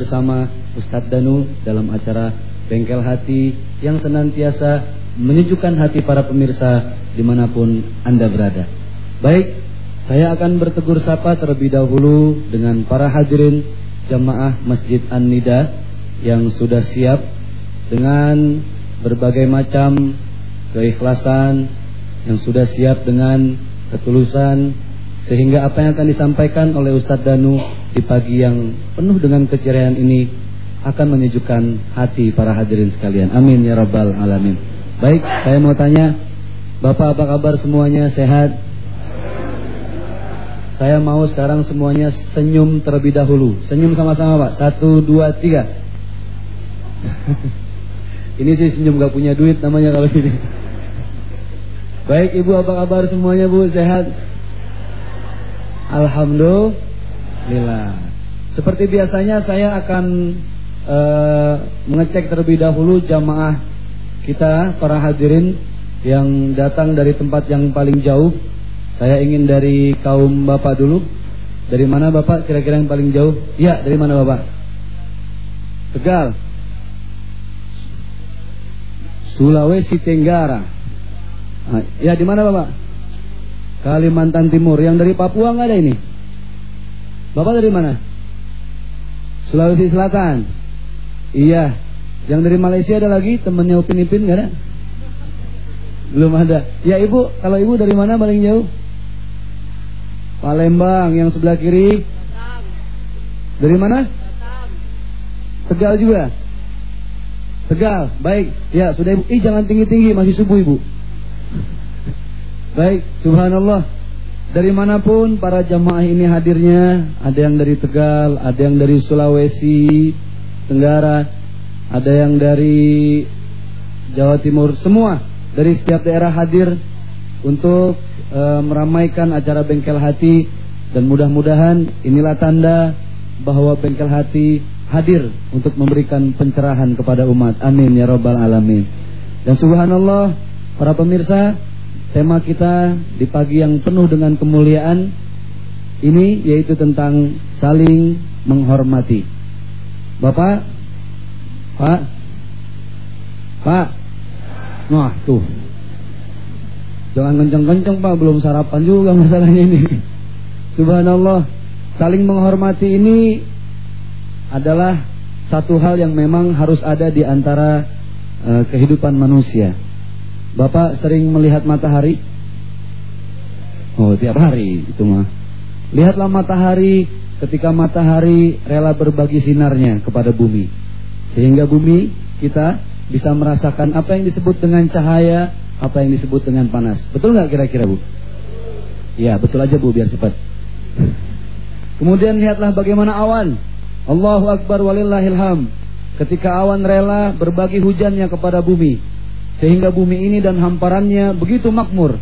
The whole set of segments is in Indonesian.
bersama Ustadz Danu dalam acara Bengkel Hati yang senantiasa menyejukkan hati para pemirsa di mana pun Anda berada. Baik, saya akan bertegur sapa terlebih dahulu dengan para hadirin jamaah Masjid An-Nida yang sudah siap dengan berbagai macam keikhlasan yang sudah siap dengan ketulusan sehingga apa yang akan disampaikan oleh Ustadz Danu di pagi yang penuh dengan keceriaan ini akan menyejukkan hati para hadirin sekalian. Amin ya rabbal alamin. Baik, saya mau tanya, Bapak apa kabar semuanya? Sehat? Saya mau sekarang semuanya senyum terlebih dahulu. Senyum sama-sama Pak. Satu, dua, tiga. ini sih senyum gak punya duit namanya kalau ini. Baik Ibu apa kabar semuanya Bu? Sehat? Alhamdulillah. Seperti biasanya saya akan uh, mengecek terlebih dahulu jamaah kita para hadirin yang datang dari tempat yang paling jauh. Saya ingin dari kaum Bapak dulu. Dari mana Bapak kira-kira yang paling jauh? Iya, dari mana Bapak? Tegal. Sulawesi Tenggara. Ah, ya, di mana Bapak? Kalimantan Timur. Yang dari Papua nggak ada ini? Bapak dari mana? Sulawesi Selatan. Iya. Yang dari Malaysia ada lagi temennya Upin Ipin nggak ada? Belum ada. Ya ibu, kalau ibu dari mana paling jauh? Palembang. Yang sebelah kiri? Dari mana? Tegal juga. Tegal. Baik. Ya sudah ibu. Ih jangan tinggi tinggi masih subuh ibu. Baik, subhanallah. Dari mana pun para jamaah ini hadirnya, ada yang dari Tegal, ada yang dari Sulawesi Tenggara, ada yang dari Jawa Timur, semua dari setiap daerah hadir untuk e, meramaikan acara Bengkel Hati dan mudah-mudahan inilah tanda bahwa Bengkel Hati hadir untuk memberikan pencerahan kepada umat. Amin ya rabbal alamin. Dan subhanallah para pemirsa Tema kita di pagi yang penuh dengan kemuliaan ini yaitu tentang saling menghormati. Bapak, Pak, Pak, nah tuh, jangan kenceng-kenceng Pak, belum sarapan juga masalahnya ini. Subhanallah, saling menghormati ini adalah satu hal yang memang harus ada di antara uh, kehidupan manusia. Bapak sering melihat matahari? Oh, tiap hari itu mah. Lihatlah matahari ketika matahari rela berbagi sinarnya kepada bumi. Sehingga bumi kita bisa merasakan apa yang disebut dengan cahaya, apa yang disebut dengan panas. Betul nggak kira-kira Bu? Ya, betul aja Bu biar cepat. Kemudian lihatlah bagaimana awan. Allahu Akbar walillahilham. Ketika awan rela berbagi hujannya kepada bumi. Sehingga bumi ini dan hamparannya begitu makmur.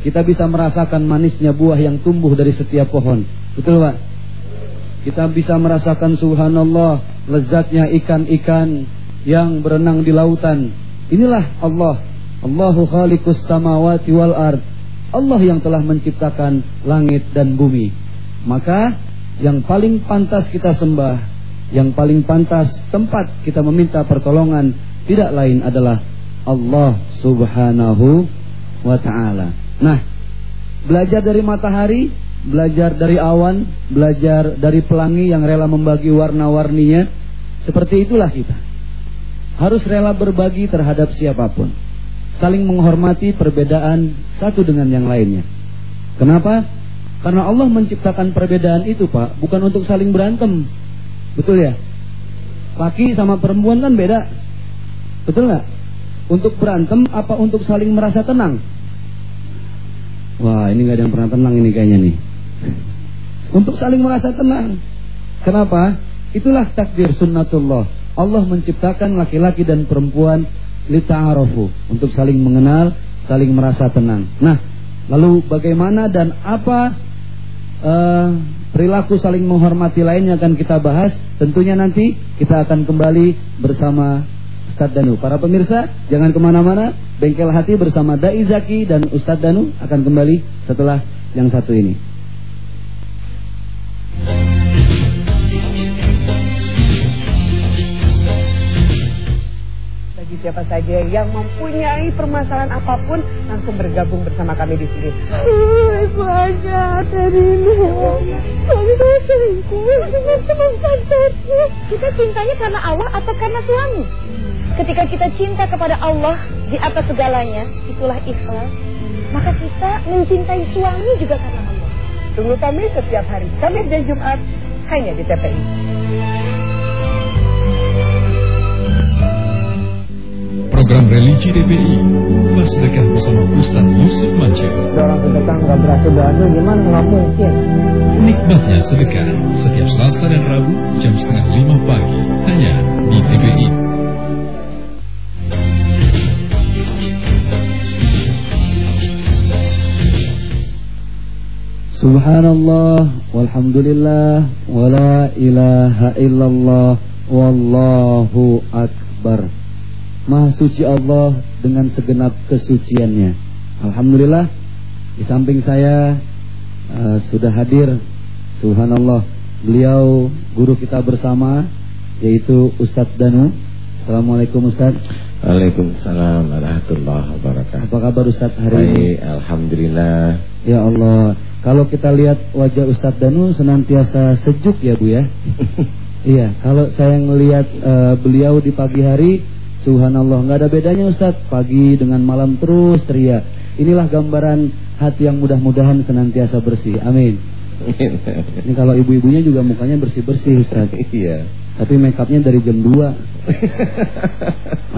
Kita bisa merasakan manisnya buah yang tumbuh dari setiap pohon. Betul Pak? Kita bisa merasakan subhanallah lezatnya ikan-ikan yang berenang di lautan. Inilah Allah. Allahu khaliqus samawati wal ard. Allah yang telah menciptakan langit dan bumi. Maka yang paling pantas kita sembah, yang paling pantas tempat kita meminta pertolongan tidak lain adalah Allah Subhanahu wa taala. Nah, belajar dari matahari, belajar dari awan, belajar dari pelangi yang rela membagi warna-warninya, seperti itulah kita. Harus rela berbagi terhadap siapa pun. Saling menghormati perbedaan satu dengan yang lainnya. Kenapa? Karena Allah menciptakan perbedaan itu, Pak, bukan untuk saling berantem. Betul ya? Laki sama perempuan kan beda. Betul nggak? Untuk berantem apa untuk saling merasa tenang? Wah ini gak ada yang pernah tenang ini kayaknya nih. Untuk saling merasa tenang. Kenapa? Itulah takdir sunnatullah. Allah menciptakan laki-laki dan perempuan Lita'arofu. Untuk saling mengenal, saling merasa tenang. Nah, lalu bagaimana dan apa uh, Perilaku saling menghormati lainnya akan kita bahas. Tentunya nanti kita akan kembali bersama Ustadz Danu. Para pemirsa, jangan ke mana-mana. Bengkel Hati bersama Dai Zaki dan Ustadz Danu akan kembali setelah yang satu ini. Bagi siapa saja yang mempunyai permasalahan apa pun, langsung bergabung bersama kami di sini. Ibu aja, Terino. Suami saya selingkuh dengan teman. Kita cintanya karena Allah atau karena suami? Ketika kita cinta kepada Allah di atas segalanya, itulah ikhlas. Maka kita mencintai suami juga karena Allah. Tunggu kami setiap hari, Kamis dan Jumat, hanya di TPI. Program Religi DPI Kelas Sedekah bersama Ustaz Yusuf Mansur Orang sedekah nggak berhasil berhasil gimana nggak mungkin Nikmatnya sedekah Setiap Selasa dan Rabu Jam setengah lima pagi Hanya di TPI Subhanallah Walhamdulillah Wala ilaha illallah Wallahu akbar Maha suci Allah dengan segenap kesuciannya Alhamdulillah Di samping saya uh, Sudah hadir Subhanallah Beliau guru kita bersama Yaitu Ustadz Danu Assalamualaikum Ustadz Waalaikumsalam warahmatullahi wabarakatuh. Apa kabar Ustadz hari ini? Baik, Alhamdulillah. Ya Allah Kalau kita lihat wajah Ustadz Danu Senantiasa sejuk ya Bu ya? Iya Kalau saya ngelihat uh, beliau di pagi hari Subhanallah nggak ada bedanya Ustadz. Pagi dengan malam terus teriak Inilah gambaran hati yang mudah-mudahan senantiasa bersih. Amin. Ini kalau ibu-ibunya juga mukanya bersih-bersih Ustadz. Iya. Tapi make upnya dari jam 2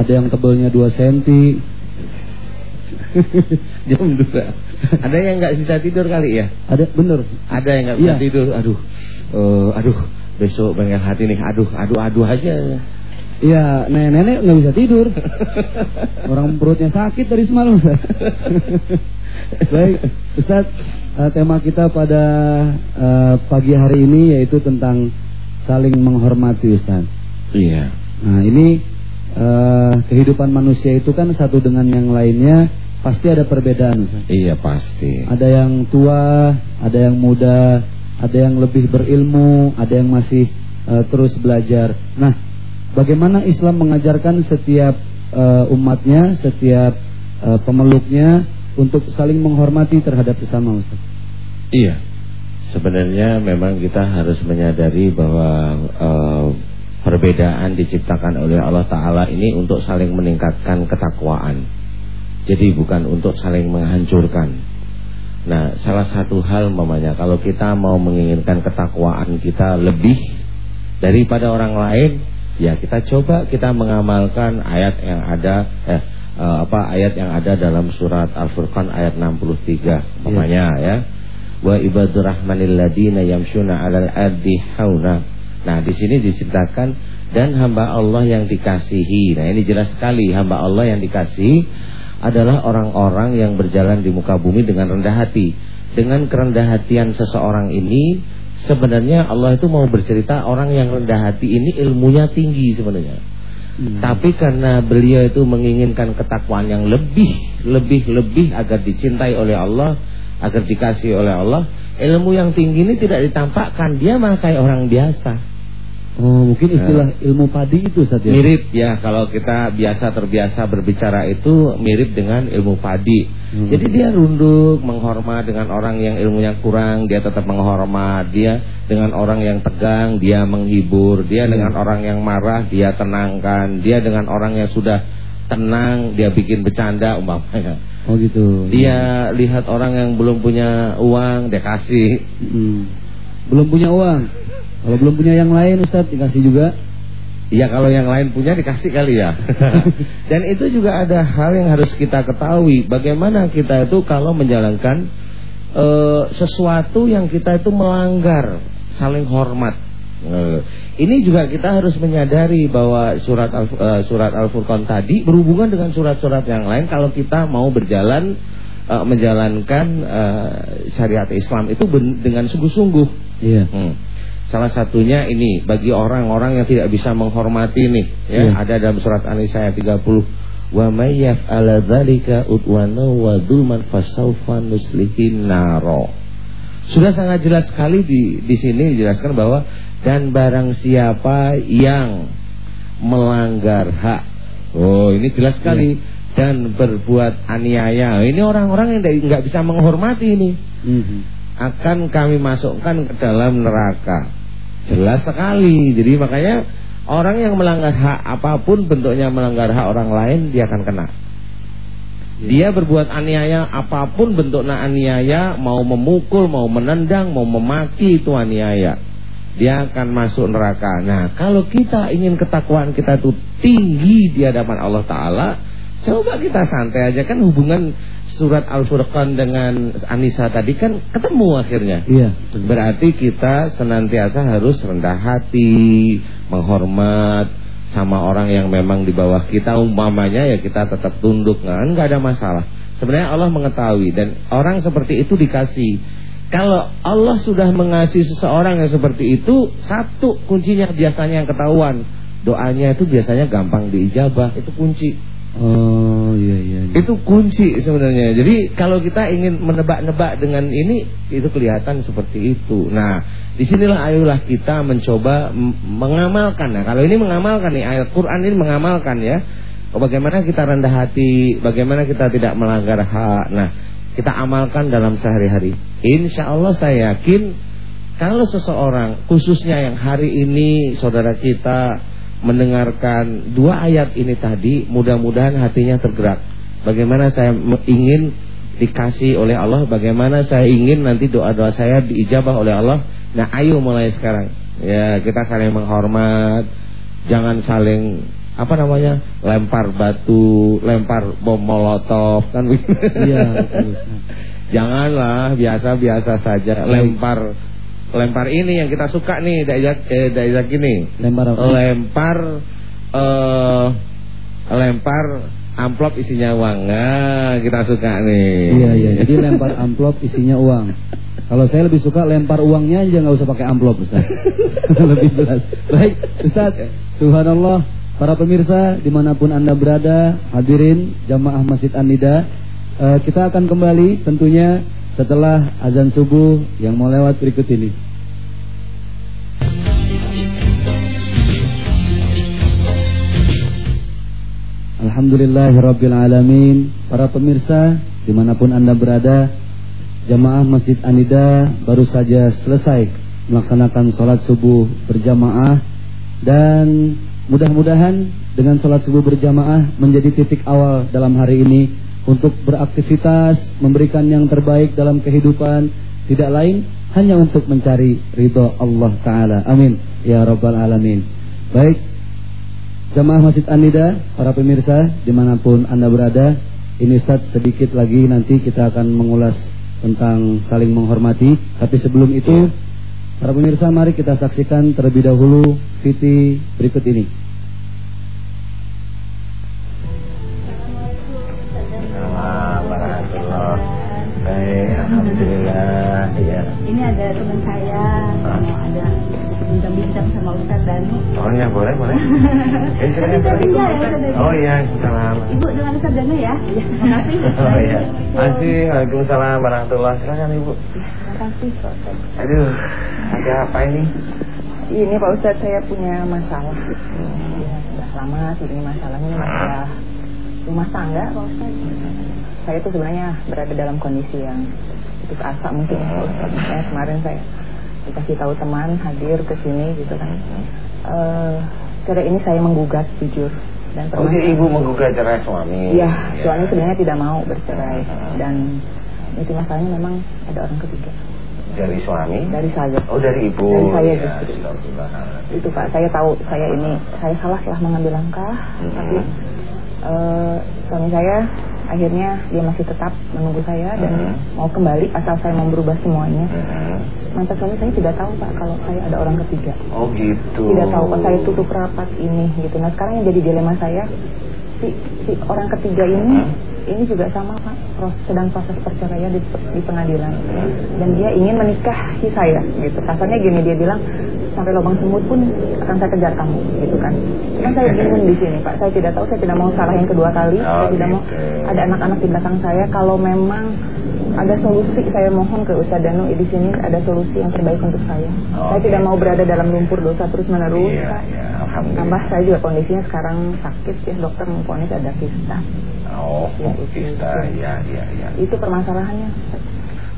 Ada yang tebelnya 2 cm Jam 2 Ada yang nggak bisa tidur kali ya? Ada bener. Ada yang nggak bisa Iya. tidur? Aduh. Uh, Aduh. Besok bengkel hati nih. Aduh Aduh Aduh aja. Iya nenek-nenek nggak bisa tidur. Orang perutnya sakit dari semalam. Ustaz Baik Ustaz eh, Tema kita pada eh, pagi hari ini Yaitu tentang Saling menghormati Ustaz. Iya. Nah ini eh, Kehidupan manusia itu kan Satu dengan yang lainnya Pasti ada perbedaan Ustaz. Iya pasti. Ada yang tua Ada yang muda Ada yang lebih berilmu Ada yang masih eh, terus belajar. Nah bagaimana Islam mengajarkan setiap eh, umatnya Setiap eh, pemeluknya Untuk saling menghormati terhadap sesama Ustaz? Iya. Sebenarnya memang kita harus menyadari bahwa uh, Perbedaan diciptakan oleh Allah Ta'ala ini Untuk saling meningkatkan ketakwaan Jadi bukan untuk saling menghancurkan Nah salah satu hal mamanya Kalau kita mau menginginkan ketakwaan kita lebih Daripada orang lain Ya kita coba kita mengamalkan ayat yang ada eh, eh, apa ayat yang ada dalam surat Al-Furqan ayat 63 namanya ya. Wa ibadur rahmanil ladina yamshuna 'alal ardi hauna. Nah, di sini diceritakan dan hamba Allah yang dikasihi. Nah, ini jelas sekali hamba Allah yang dikasihi adalah orang-orang yang berjalan di muka bumi dengan rendah hati. Dengan kerendah hatian seseorang ini sebenarnya Allah itu mau bercerita orang yang rendah hati ini ilmunya tinggi sebenarnya. Hmm. Tapi karena beliau itu menginginkan ketakwaan yang lebih, lebih, lebih agar dicintai oleh Allah, agar dikasih oleh Allah, ilmu yang tinggi ini tidak ditampakkan, dia malah kayak orang biasa. Oh mungkin istilah ilmu padi itu Ustaz ya Mirip ya kalau kita biasa terbiasa berbicara itu mirip dengan ilmu padi. Hmm. Jadi dia runduk, menghormat dengan orang yang ilmunya kurang, dia tetap menghormat. Dia dengan orang yang tegang, dia menghibur. Dia Hmm. dengan orang yang marah, dia tenangkan. Dia dengan orang yang sudah tenang, dia bikin bercanda umpamanya. Oh gitu Dia lihat orang yang belum punya uang, dia kasih. Hmm. Belum punya uang Kalau belum punya yang lain Ustaz dikasih juga Ya kalau yang lain punya dikasih kali ya. Dan itu juga ada hal yang harus kita ketahui. Bagaimana kita itu kalau menjalankan eh, sesuatu yang kita itu melanggar, saling hormat. Eh, ini juga kita harus menyadari bahwa surat al, eh, surat Al-Furqan tadi berhubungan dengan surat-surat yang lain. Kalau kita mau berjalan eh, menjalankan eh, syariat Islam itu ben- dengan sungguh-sungguh. Iya Hmm. Salah satunya ini bagi orang-orang yang tidak bisa menghormati nih ya Iya. ada dalam surat An-Nisa ayat 30 wa may yaf'ala dzalika udwana wa dzulman fasawfa nuslihin naro. Sudah sangat jelas sekali di di sini dijelaskan bahwa dan barang siapa yang melanggar hak Oh, ini jelas sekali. Dan berbuat aniaya. Ini orang-orang yang nggak bisa menghormati ini. Mhm. Akan kami masukkan ke dalam neraka. Jelas sekali. Jadi makanya orang yang melanggar hak apa pun bentuknya melanggar hak orang lain dia akan kena. Dia berbuat aniaya apa pun bentuknya aniaya, mau memukul, mau menendang, mau memaki itu aniaya. Dia akan masuk neraka. Nah, kalau kita ingin ketakwaan kita itu tinggi di hadapan Allah Taala, coba kita santai aja kan hubungan surat Al-Furqan dengan Anissa tadi kan ketemu akhirnya. Iya. Berarti kita senantiasa harus rendah hati, menghormat sama orang yang memang di bawah kita umpamanya ya kita tetap tunduk kan nggak ada masalah. Sebenarnya Allah mengetahui dan orang seperti itu dikasih. Kalau Allah sudah mengasihi seseorang yang seperti itu, satu kuncinya biasanya yang ketahuan. Doanya itu biasanya gampang diijabah, itu kunci. Oh iya iya. iya. Itu kunci sebenarnya. Jadi kalau kita ingin menebak-nebak dengan ini, itu kelihatan seperti itu. Nah, di sinilah ayolah kita mencoba mengamalkan. Nah, kalau ini mengamalkan nih ayat Quran ini mengamalkan ya. Bagaimana kita rendah hati, bagaimana kita tidak melanggar hak. Nah, kita amalkan dalam sehari-hari. Insya Allah saya yakin kalau seseorang khususnya yang hari ini saudara kita mendengarkan dua ayat ini tadi, mudah-mudahan hatinya tergerak. Bagaimana saya ingin dikasih oleh Allah, bagaimana saya ingin nanti doa-doa saya diijabah oleh Allah. Nah, ayo mulai sekarang. Ya, kita saling menghormat, jangan saling apa namanya? lempar batu, lempar bom molotov kan Iya. Janganlah biasa-biasa saja lempar lempar ini yang kita suka nih Daizak eh, Daizak ini. Lempar apa? Lempar eh lempar amplop isinya uang. Nah, kita suka nih. Iya iya. Jadi lempar amplop isinya uang. Kalau saya lebih suka lempar uangnya aja nggak usah pakai amplop Ustaz. lebih jelas. Baik Ustaz. Subhanallah. Para pemirsa di mana pun anda berada, hadirin jamaah Masjid An-Nida, eh, kita akan kembali tentunya setelah azan subuh yang mau lewat berikut ini. Alhamdulillahirabbil alamin. Para pemirsa di mana pun anda berada, jamaah Masjid Anida baru saja selesai melaksanakan sholat subuh berjamaah dan mudah-mudahan dengan sholat subuh berjamaah menjadi titik awal dalam hari ini untuk beraktivitas, memberikan yang terbaik dalam kehidupan, tidak lain hanya untuk mencari ridho Allah Ta'ala. Amin. Ya Rabbal Alamin. Baik, jamaah Masjid Anida, para pemirsa, di mana pun Anda berada, ini Ustaz sedikit lagi nanti kita akan mengulas tentang saling menghormati. Tapi sebelum itu, para pemirsa mari kita saksikan terlebih dahulu Fiti berikut ini. Alhamdulillah. Ya. Ini ada teman saya, mau ada bincang-bincang sama Ustaz Danu. Oh ya, boleh, boleh. Eh, silakan. pindah ya, Ustaz Danu? Oh iya, salam. Ibu dengan Ustaz Danu ya? Ya, terima kasih. Oh iya. Masih, Waalaikumsalam warahmatullahi Silakan Ibu. Terima kasih Pak Ustaz. Aduh, ada apa ini? Ini Pak Ustadz saya punya masalah. Ya, sudah lama sih ini masalahnya ini masalah rumah tangga Pak Ustadz. Saya itu sebenarnya berada dalam kondisi yang putus asa mungkin ya Ustadz. Makanya kemarin saya dikasih tahu teman hadir ke sini gitu kan. Eh, ini saya menggugat jujur dan Oh, jadi Ibu menggugat cerai suami. Iya, suami sebenarnya tidak mau bercerai dan itu masalahnya memang ada orang ketiga Dari suami? dari saya. Oh, dari Ibu. Dari saya Ya, justru. Itu pak saya tahu saya ini saya salah telah mengambil langkah Mhm. tapi eh, suami saya akhirnya dia masih tetap menunggu saya dan Mhm. mau kembali asal saya mau berubah semuanya Mhm. mantan suami saya tidak tahu pak kalau saya ada orang ketiga Oh gitu. tidak tahu pak saya tutup rapat ini gitu nah sekarang yang jadi dilema saya si, si orang ketiga ini ini juga sama pak pros- sedang proses perceraian di, di pengadilan dan dia ingin menikahi saya gitu kasarnya gini dia bilang sampai lubang semut pun akan saya kejar kamu gitu kan kan saya bingung di sini pak saya tidak tahu saya tidak mau salah yang kedua kali Oh, saya tidak mau gitu. ada anak-anak di belakang saya kalau memang ada solusi saya mohon ke Ustaz Danu di sini ada solusi yang terbaik untuk saya Oh, saya tidak gitu. mau berada dalam lumpur dosa terus menerus Iya, Pak. iya. Alhamdulillah. Tambah saya juga kondisinya sekarang sakit ya dokter memponis ada kista. Oh, Ya, itu, ya, ya, ya. Itu permasalahannya. Ustaz.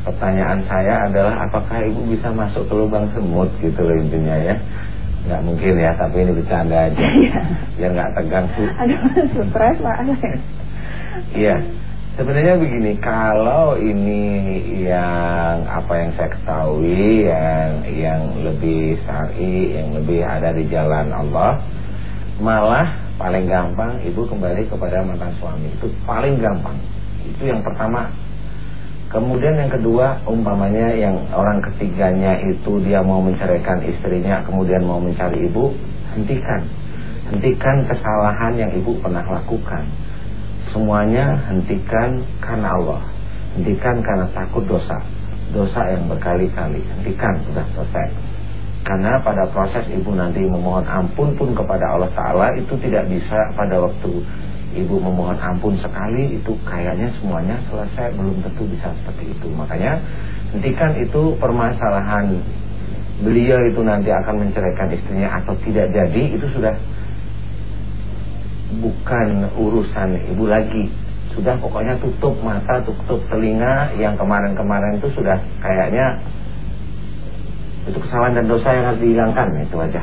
Pertanyaan saya adalah apakah ibu bisa masuk ke lubang semut gitu loh intinya ya? Nggak mungkin ya, tapi ini bercanda aja. Iya. Biar nggak tegang sih. Aduh, stres Pak. Iya. Sebenarnya begini, kalau ini yang apa yang saya ketahui yang yang lebih syar'i, yang lebih ada di jalan Allah, malah paling gampang ibu kembali kepada mantan suami. Itu paling gampang. Itu yang pertama. Kemudian yang kedua, umpamanya yang orang ketiganya itu dia mau menceraikan istrinya, kemudian mau mencari ibu, hentikan. Hentikan kesalahan yang ibu pernah lakukan. Semuanya hentikan karena Allah. Hentikan karena takut dosa. Dosa yang berkali-kali. Hentikan, sudah selesai. Karena pada proses ibu nanti memohon ampun pun kepada Allah Ta'ala itu tidak bisa pada waktu ibu memohon ampun sekali itu kayaknya semuanya selesai belum tentu bisa seperti itu. Makanya hentikan itu permasalahan beliau itu nanti akan menceraikan istrinya atau tidak jadi itu sudah bukan urusan ibu lagi sudah pokoknya tutup mata tutup telinga yang kemarin-kemarin itu sudah kayaknya itu kesalahan dan dosa yang harus dihilangkan itu aja.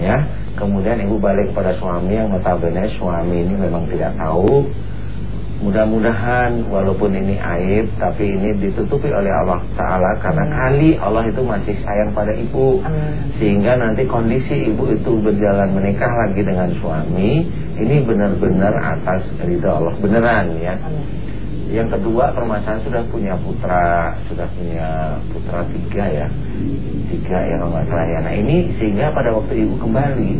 Ya kemudian ibu balik kepada suami yang notabene suami ini memang tidak tahu. Mudah-mudahan walaupun ini aib tapi ini ditutupi oleh Allah Ta'ala karena kali Allah itu masih sayang pada ibu. Amin. sehingga nanti kondisi ibu itu berjalan menikah lagi dengan suami ini benar-benar atas ridha Allah beneran ya yang kedua permasalahan sudah punya putra sudah punya putra tiga ya. Tiga ya kalau nggak salah ya. Nah ini sehingga pada waktu ibu kembali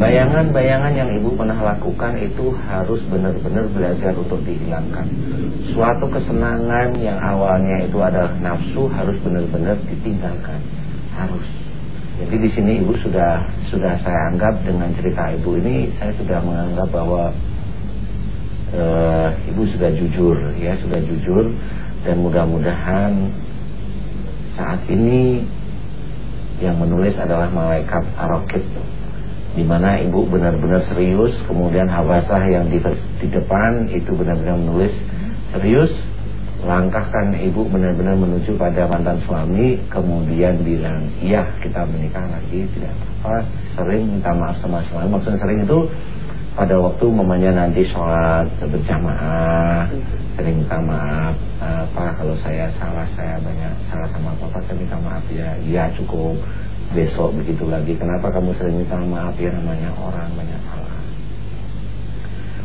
bayangan-bayangan yang ibu pernah lakukan itu harus benar-benar belajar untuk dihilangkan. Suatu kesenangan yang awalnya itu adalah nafsu harus benar-benar ditinggalkan. Harus. Jadi di sini ibu sudah sudah saya anggap dengan cerita ibu ini saya sudah menganggap bahwa eh, ibu sudah jujur ya sudah jujur. Dan mudah-mudahan saat ini yang menulis adalah malaikat arokit di mana ibu benar-benar serius. Kemudian hawasah yang di, di depan itu benar-benar menulis serius. Langkahkan ibu benar-benar menuju pada mantan suami kemudian bilang iya kita menikah lagi tidak apa sering minta maaf sama suami. Maksudnya sering itu pada waktu mamanya nanti sholat berjamaah sering minta maaf apa kalau saya salah saya banyak salah sama papa saya minta maaf ya. Iya cukup. Besok begitu lagi kenapa kamu sering minta maaf ya namanya orang banyak salah?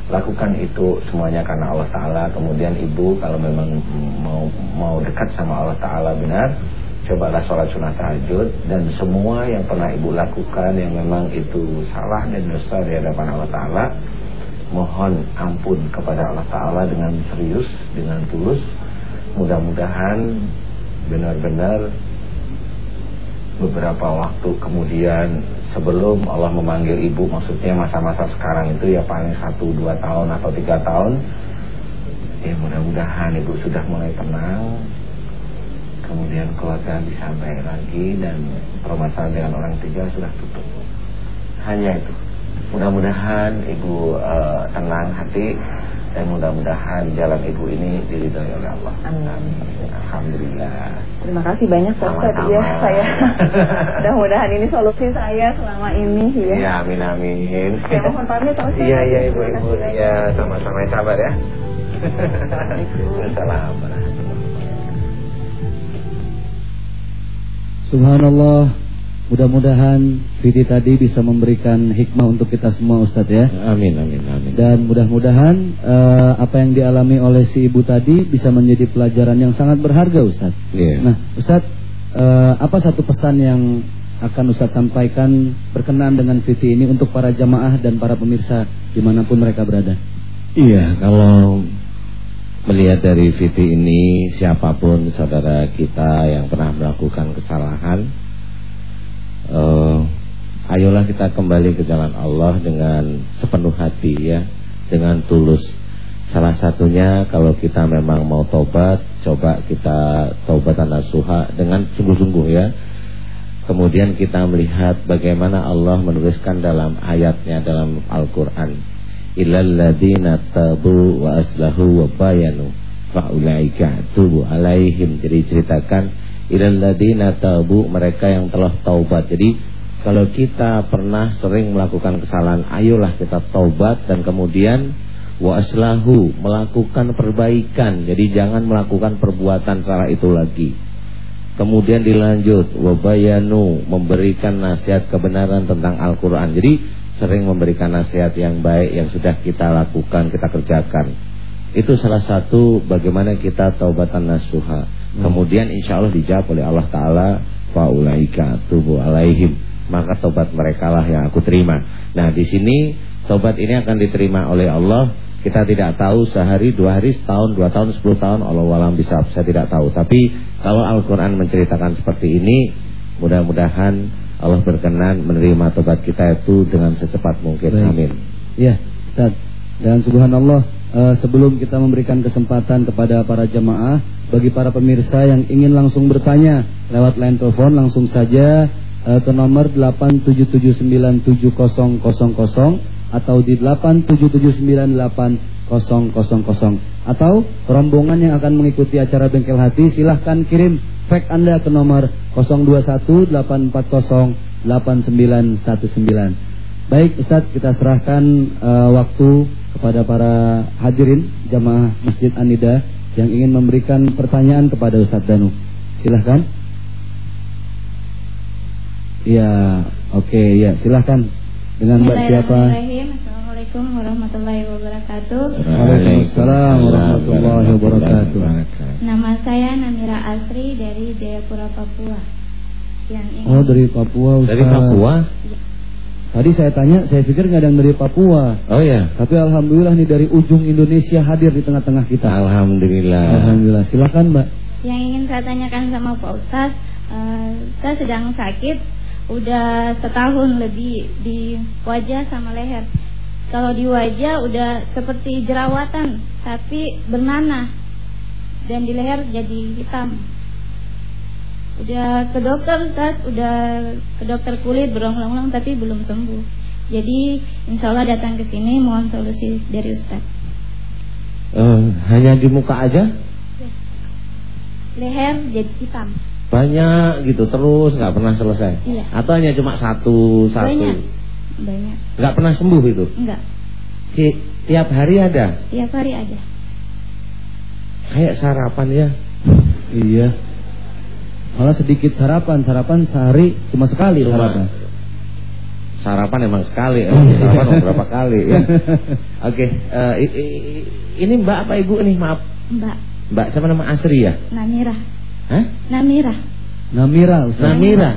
Lakukan itu semuanya karena Allah Ta'ala. Kemudian ibu kalau memang mau mau dekat sama Allah Ta'ala benar cobalah sholat sunat tahajud dan semua yang pernah ibu lakukan yang memang itu salah dan dosa di hadapan Allah Ta'ala mohon ampun kepada Allah Ta'ala dengan serius dengan tulus. Mudah-mudahan benar-benar beberapa waktu kemudian sebelum Allah memanggil ibu maksudnya masa-masa sekarang itu ya paling satu dua tahun atau tiga tahun ya mudah-mudahan ibu sudah mulai tenang kemudian keluarga bisa baik lagi dan permasalahan dengan orang tiga sudah tutup hanya itu mudah-mudahan ibu uh, tenang hati dan mudah-mudahan jalan ibu ini diridhoi oleh Allah. Amin. Alhamdulillah. Terima kasih banyak Ustaz ya saya. Mudah-mudahan ini solusi saya selama ini ya. Ya, amin amin. Saya mohon pamit Ustaz. Iya iya ibu Terima ibu. kasih banyak. Iya sama-sama sabar ya. Assalamualaikum. Subhanallah Mudah-mudahan Vidi tadi bisa memberikan hikmah untuk kita semua Ustadz ya Amin amin amin. Dan mudah-mudahan eh, apa yang dialami oleh si ibu tadi bisa menjadi pelajaran yang sangat berharga Ustadz Iya. Nah Ustadz eh, apa satu pesan yang akan Ustadz sampaikan berkenaan dengan Vidi ini untuk para jamaah dan para pemirsa di mana pun mereka berada Iya, kalau melihat dari VT ini siapa pun saudara kita yang pernah melakukan kesalahan, eh, ayolah kita kembali ke jalan Allah dengan sepenuh hati ya, dengan tulus. Salah satunya kalau kita memang mau tobat, coba kita taubat nasuha dengan sungguh-sungguh ya. Kemudian kita melihat bagaimana Allah menuliskan dalam ayatnya dalam Al-Quran. Ilal ladina tabu wa aslahu wa bayanu fa'ulaika tubu alaihim. Jadi ceritakan ilal ladina tabu mereka yang telah taubat. Jadi kalau kita pernah sering melakukan kesalahan, ayolah kita taubat dan kemudian wa aslahu melakukan perbaikan. Jadi jangan melakukan perbuatan salah itu lagi. Kemudian dilanjut wabayanu memberikan nasihat kebenaran tentang Al-Qur'an. Jadi sering memberikan nasihat yang baik yang sudah kita lakukan, kita kerjakan. Itu salah satu bagaimana kita taubatan nasuha. Hmm. Kemudian insya Allah dijawab oleh Allah Taala faulaika tubuh alaihim. Maka taubat mereka lah yang aku terima. Nah di sini taubat ini akan diterima oleh Allah kita tidak tahu sehari, dua hari, setahun, dua tahun, sepuluh tahun Allah walam bisa, saya tidak tahu Tapi kalau Al-Quran menceritakan seperti ini Mudah-mudahan Allah berkenan menerima tobat kita itu dengan secepat mungkin. Baik. Amin. Ya Ustaz. Dan subhanallah uh, sebelum kita memberikan kesempatan kepada para jemaah Bagi para pemirsa yang ingin langsung bertanya Lewat line telepon langsung saja uh, ke nomor 877970000 atau di 877980000 atau rombongan yang akan mengikuti acara Bengkel Hati silahkan kirim fax Anda ke nomor 0218408919. Baik Ustadz kita serahkan uh, waktu kepada para hadirin jamaah Masjid Anida yang ingin memberikan pertanyaan kepada Ustadz Danu. Silahkan. Ya, oke okay, ya silahkan. Dengan Mbak siapa? Assalamualaikum warahmatullahi wabarakatuh. Waalaikumsalam warahmatullahi wabarakatuh. Nama saya Namira Asri dari Jayapura, Papua. Yang ingin... Oh, dari Papua, Ustaz. Dari Papua? Ya. Tadi saya tanya, saya pikir nggak ada yang dari Papua. Oh ya. Tapi alhamdulillah nih dari ujung Indonesia hadir di tengah-tengah kita. Alhamdulillah. Alhamdulillah. Silakan, Mbak. Yang ingin saya tanyakan sama Pak Ustaz, uh, saya sedang sakit udah setahun lebih di wajah sama leher. Kalau di wajah udah seperti jerawatan tapi bernanah dan di leher jadi hitam. Udah ke dokter Ustaz, udah ke dokter kulit berulang-ulang tapi belum sembuh. Jadi insya Allah datang ke sini mohon solusi dari Ustaz. Uh, hanya di muka aja? Leher jadi hitam. Banyak gitu terus nggak pernah selesai. Iya. Atau hanya cuma satu satu. Banyak. Banyak. Nggak pernah sembuh itu? Enggak. Si, tiap hari ada? Tiap hari ada. Kayak sarapan ya. iya. Malah sedikit sarapan, sarapan sehari cuma sekali cuma, sarapan. Sarapan emang sekali, ya. sarapan beberapa kali ya. Oke, okay, uh, eh, ini Mbak apa Ibu nih? Maaf. Mbak. Mbak siapa nama Asri ya? Namira. Hah? Namira. Namira, Ustaz. Namira.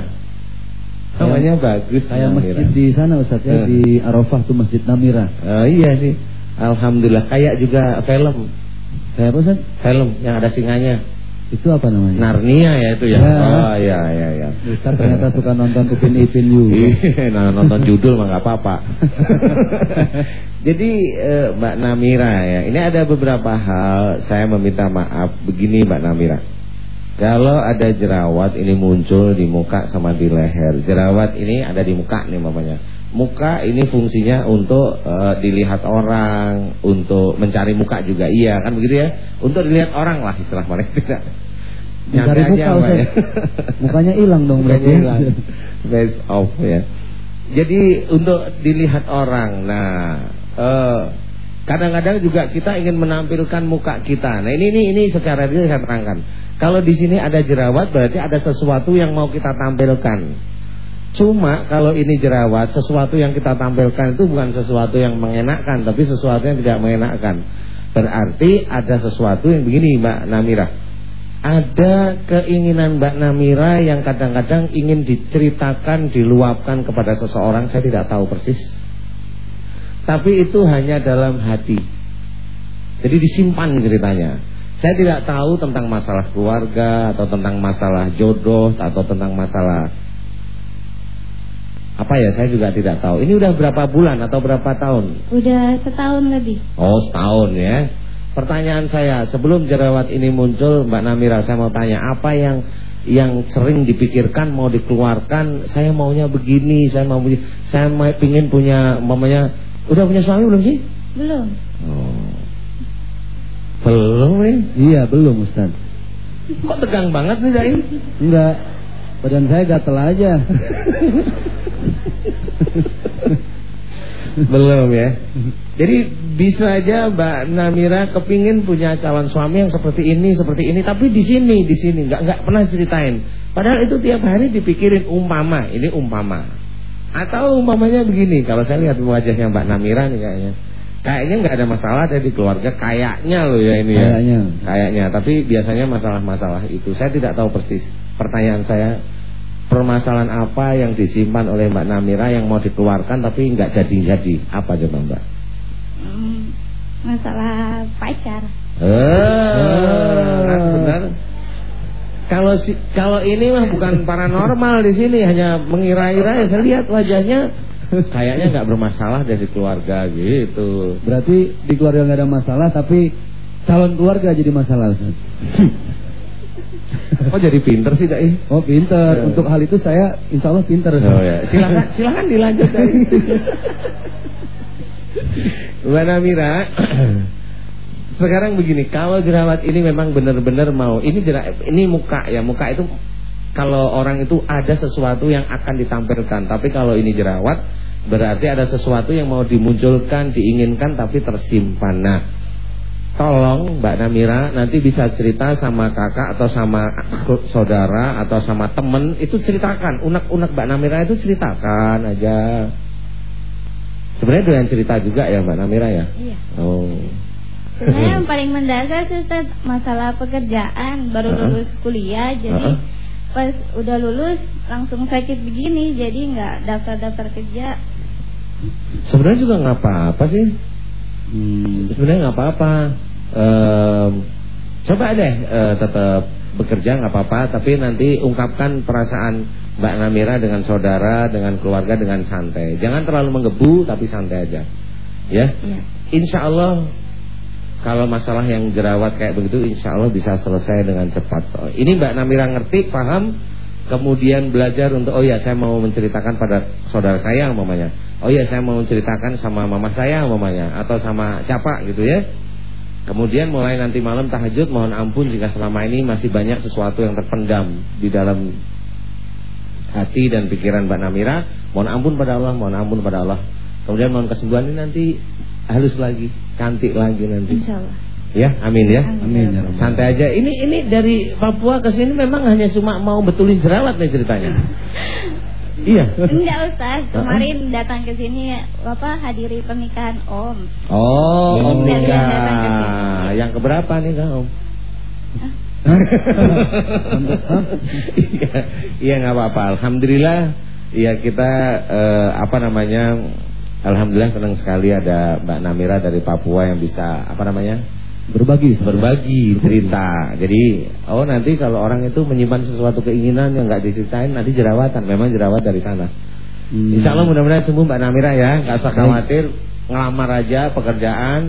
Namanya bagus. Saya masjid di sana Ustaz ya, di Arafah tuh Masjid Namira. Oh iya sih. Alhamdulillah kayak juga film. Kayak apa Ustaz? Film yang ada singanya. Itu apa namanya? Narnia ya itu ya. ya. Oh iya iya iya. Ustaz ternyata suka nonton Upin Ipin juga. Iya, nah, nonton judul mah nggak apa-apa. Jadi eh, Mbak Namira ya, ini ada beberapa hal saya meminta maaf begini Mbak Namira. Kalau ada jerawat ini muncul di muka sama di leher. Jerawat ini ada di muka nih mamanya. Muka ini fungsinya untuk uh, dilihat orang, untuk mencari muka juga iya kan begitu ya? Untuk dilihat orang lah istilah mereka tidak. Mencari muka ya. Mukanya hilang dong Mukanya hilang. Face off ya. Jadi untuk dilihat orang. Nah, uh, kadang-kadang juga kita ingin menampilkan muka kita. Nah, ini ini ini secara real saya terangkan. Kalau di sini ada jerawat berarti ada sesuatu yang mau kita tampilkan. Cuma kalau ini jerawat, sesuatu yang kita tampilkan itu bukan sesuatu yang mengenakkan, tapi sesuatu yang tidak mengenakkan. Berarti ada sesuatu yang begini Mbak Namira. Ada keinginan Mbak Namira yang kadang-kadang ingin diceritakan, diluapkan kepada seseorang, saya tidak tahu persis. Tapi itu hanya dalam hati. Jadi disimpan ceritanya. Saya tidak tahu tentang masalah keluarga atau tentang masalah jodoh atau tentang masalah apa ya saya juga tidak tahu. Ini udah berapa bulan atau berapa tahun? Udah setahun lebih. Oh setahun ya. Pertanyaan saya sebelum jerawat ini muncul Mbak Namira saya mau tanya apa yang yang sering dipikirkan mau dikeluarkan, saya maunya begini, saya mau saya mau pingin punya mamanya udah punya suami belum sih? Belum. Oh. Belum nih. Iya, belum Ustaz. Kok tegang banget nih Dai? Enggak. Badan saya gatel aja. Belum ya. Jadi bisa aja Mbak Namira kepingin punya calon suami yang seperti ini, seperti ini, tapi di sini, di sini nggak nggak pernah ceritain. Padahal itu tiap hari dipikirin umpama, ini umpama. Atau umpamanya begini, kalau saya lihat wajahnya Mbak Namira nih kayaknya. Kayaknya nggak ada masalah ada di keluarga, kayaknya loh ya ini ya. Kayaknya. Kayaknya, tapi biasanya masalah-masalah itu saya tidak tahu persis. Pertanyaan saya permasalahan apa yang disimpan oleh Mbak Namira yang mau dikeluarkan tapi nggak jadi-jadi? Apa coba Mbak? Hmm, masalah pacar. Eh, kan benar. Kalau si, kalau ini mah bukan paranormal di sini hanya mengira-ira ya saya lihat wajahnya kayaknya nggak bermasalah dari keluarga gitu. Berarti di keluarga nggak ada masalah tapi calon keluarga jadi masalah Ustaz. Oh jadi pinter sih Dai? Oh pinter. Ya. Untuk hal itu saya insya Allah pinter. Oh ya, silakan silakan dilanjut Dai. Mbak Namira, sekarang begini, kalau jerawat ini memang benar-benar mau, ini jerawat, ini muka ya, muka itu kalau orang itu ada sesuatu yang akan ditampilkan, tapi kalau ini jerawat berarti ada sesuatu yang mau dimunculkan, diinginkan tapi tersimpan. Nah, tolong Mbak Namira nanti bisa cerita sama kakak atau sama saudara atau sama temen itu ceritakan, unek-unek Mbak Namira itu ceritakan aja. Sebenarnya doyan cerita juga ya Mbak Namira ya? Iya. Oh. Sebenarnya yang paling mendasar sih Ustaz masalah pekerjaan baru Uh-uh. lulus kuliah jadi Uh-uh. pas udah lulus langsung sakit begini jadi nggak daftar-daftar kerja. Sebenarnya juga nggak apa-apa sih. Hmm. Sebenarnya nggak apa-apa. Ehm, coba deh eh, tetap bekerja nggak apa-apa, tapi nanti ungkapkan perasaan Mbak Namira dengan saudara, dengan keluarga dengan santai. Jangan terlalu menggebu, tapi santai aja. Ya. Iya. Insya Allah kalau masalah yang jerawat kayak begitu, insya Allah bisa selesai dengan cepat. Ini Mbak Namira ngerti, paham, kemudian belajar untuk oh ya saya mau menceritakan pada saudara saya mamanya. Oh ya saya mau menceritakan sama mama saya mamanya atau sama siapa gitu ya. Kemudian mulai nanti malam tahajud mohon ampun jika selama ini masih banyak sesuatu yang terpendam di dalam hati dan pikiran Mbak Namira. Mohon ampun pada Allah, mohon ampun pada Allah. Kemudian mohon kesembuhan ini nanti halus lagi, cantik lagi nanti. Insya Allah. Ya, amin ya. Amin ya Santai aja. Ini ini dari Papua ke sini memang hanya cuma mau betulin jerawat nih ceritanya. iya. Enggak Ustaz, kemarin datang ke sini Bapak hadiri pernikahan Om. Oh, Om yang nikah. datang ke sini. Yang keberapa nih Kang Om? Iya, iya nggak apa-apa. Alhamdulillah, ya kita eh, apa namanya? Alhamdulillah senang sekali ada Mbak Namira dari Papua yang bisa apa namanya? Berbagi berbagi cerita. Jadi, oh nanti kalau orang itu menyimpan sesuatu keinginan yang nggak diceritain nanti jerawatan. Memang jerawat dari sana. Hmm. Insya Allah mudah-mudahan sembuh Mbak Namira ya, nggak usah khawatir. Ngelamar aja pekerjaan.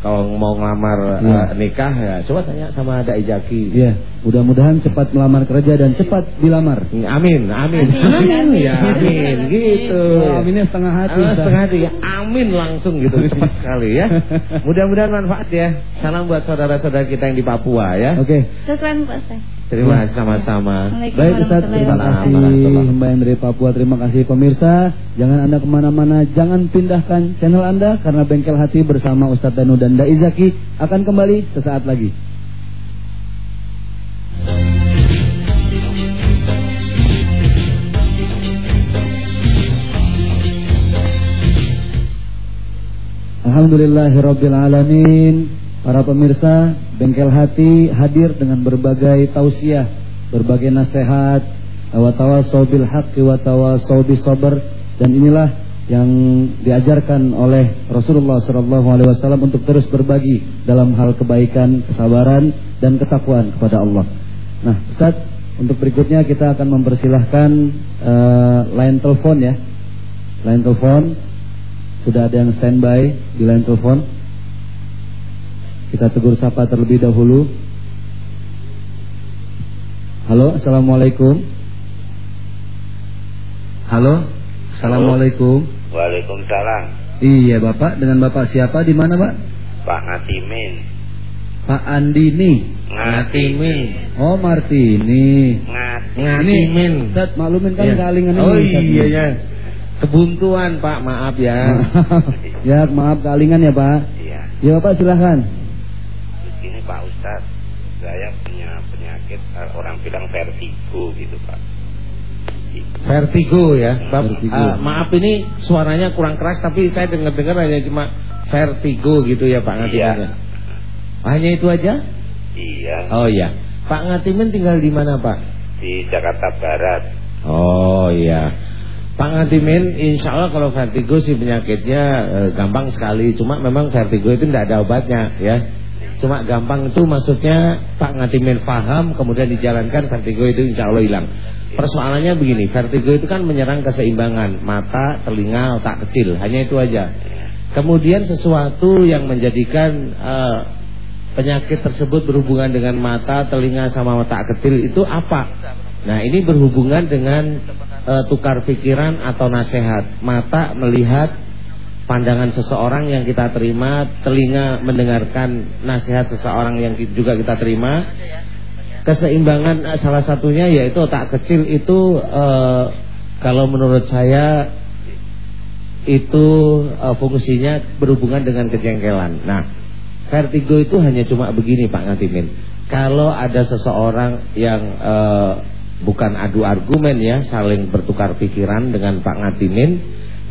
Kalau mau ngelamar Ya. eh, nikah ya, coba tanya sama Dai Jaki. Iya, mudah-mudahan cepat melamar kerja dan cepat dilamar. Amin, amin, Amin, ya, amin, gitu. Oh, aminnya setengah hati. Ah, setengah hati ya. Amin langsung gitu, cepat sekali ya. Mudah-mudahan manfaat ya. Salam buat saudara-saudara kita yang di Papua ya. Oke. Syukran Pak Ustaz. Terima kasih sama-sama. Baik Ustaz, terima kasih Mbak yang dari Papua, terima kasih pemirsa. Jangan Anda ke mana-mana, jangan pindahkan channel Anda karena Bengkel Hati bersama Ustadz Danu dan Dai Zaki akan kembali sesaat lagi. Alhamdulillahirabbil alamin. Para pemirsa, Bengkel Hati hadir dengan berbagai tausiah, berbagai nasihat, wa tawassaw bil haqqi wa tawassaw bis sabr dan inilah yang diajarkan oleh Rasulullah wasallam untuk terus berbagi dalam hal kebaikan, kesabaran dan ketakwaan kepada Allah. Nah, Ustaz, untuk berikutnya kita akan mempersilahkan eh, line telepon ya. Line telepon sudah ada yang standby di line telepon. Kita tegur sapa terlebih dahulu. Halo, assalamualaikum. Halo, assalamualaikum. Waalaikumsalam. Iya bapak, dengan bapak siapa di mana pak? Pak Ngatimin. Pak Andini. Ngatimin. Oh Martini. Ngatimin. Ini, Ustaz, maklumin kan Iya. kalingan ini. Oh iya ya. Kebuntuan Pak, maaf ya. ya maaf kalingan ya pak. Iya. Ya bapak silahkan. Begini Pak Ustaz, saya punya penyakit eh, orang bilang vertigo gitu Pak. Vertigo ya. Bap- Vertigo. ah, maaf ini suaranya kurang keras tapi saya dengar-dengar hanya cuma vertigo gitu ya Pak Ngatimin. Iya. ya. Hanya itu aja? Iya. Oh iya. Pak Ngatimin tinggal di mana Pak? Di Jakarta Barat. Oh iya. Pak Ngatimin, insya Allah kalau vertigo sih penyakitnya eh, gampang sekali. Cuma memang vertigo itu tidak ada obatnya ya. Cuma gampang itu maksudnya Pak Ngatimin paham kemudian dijalankan vertigo itu insya Allah hilang. Persoalannya begini, vertigo itu kan menyerang keseimbangan mata, telinga, otak kecil. Hanya itu aja. Kemudian sesuatu yang menjadikan eh, penyakit tersebut berhubungan dengan mata, telinga sama otak kecil itu apa? Nah, ini berhubungan dengan eh, tukar pikiran atau nasihat. Mata melihat pandangan seseorang yang kita terima, telinga mendengarkan nasihat seseorang yang juga kita terima. Keseimbangan eh, salah satunya yaitu otak kecil itu eh, kalau menurut saya itu eh, fungsinya berhubungan dengan kejengkelan. Nah, vertigo itu hanya cuma begini Pak Ngatimin. Kalau ada seseorang yang eh, bukan adu argumen ya, saling bertukar pikiran dengan Pak Ngatimin,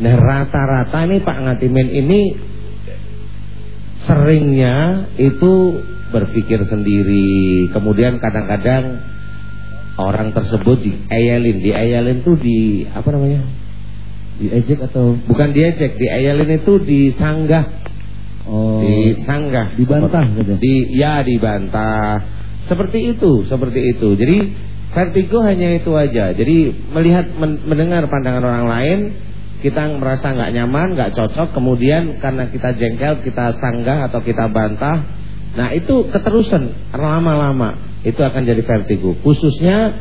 nah rata-rata nih Pak Ngatimin ini seringnya itu berpikir sendiri. Kemudian kadang-kadang orang tersebut diayalin, diayalin tuh di apa namanya? Diejek atau Bukan diejek, diayalin itu disanggah, oh disanggah, dibantah gitu. di ya dibantah. Seperti itu, seperti itu. Jadi vertigo hanya itu aja. Jadi melihat men- mendengar pandangan orang lain, kita merasa nggak nyaman, nggak cocok, kemudian karena kita jengkel, kita sanggah atau kita bantah. Nah, itu keterusan lama-lama itu akan jadi vertigo. Khususnya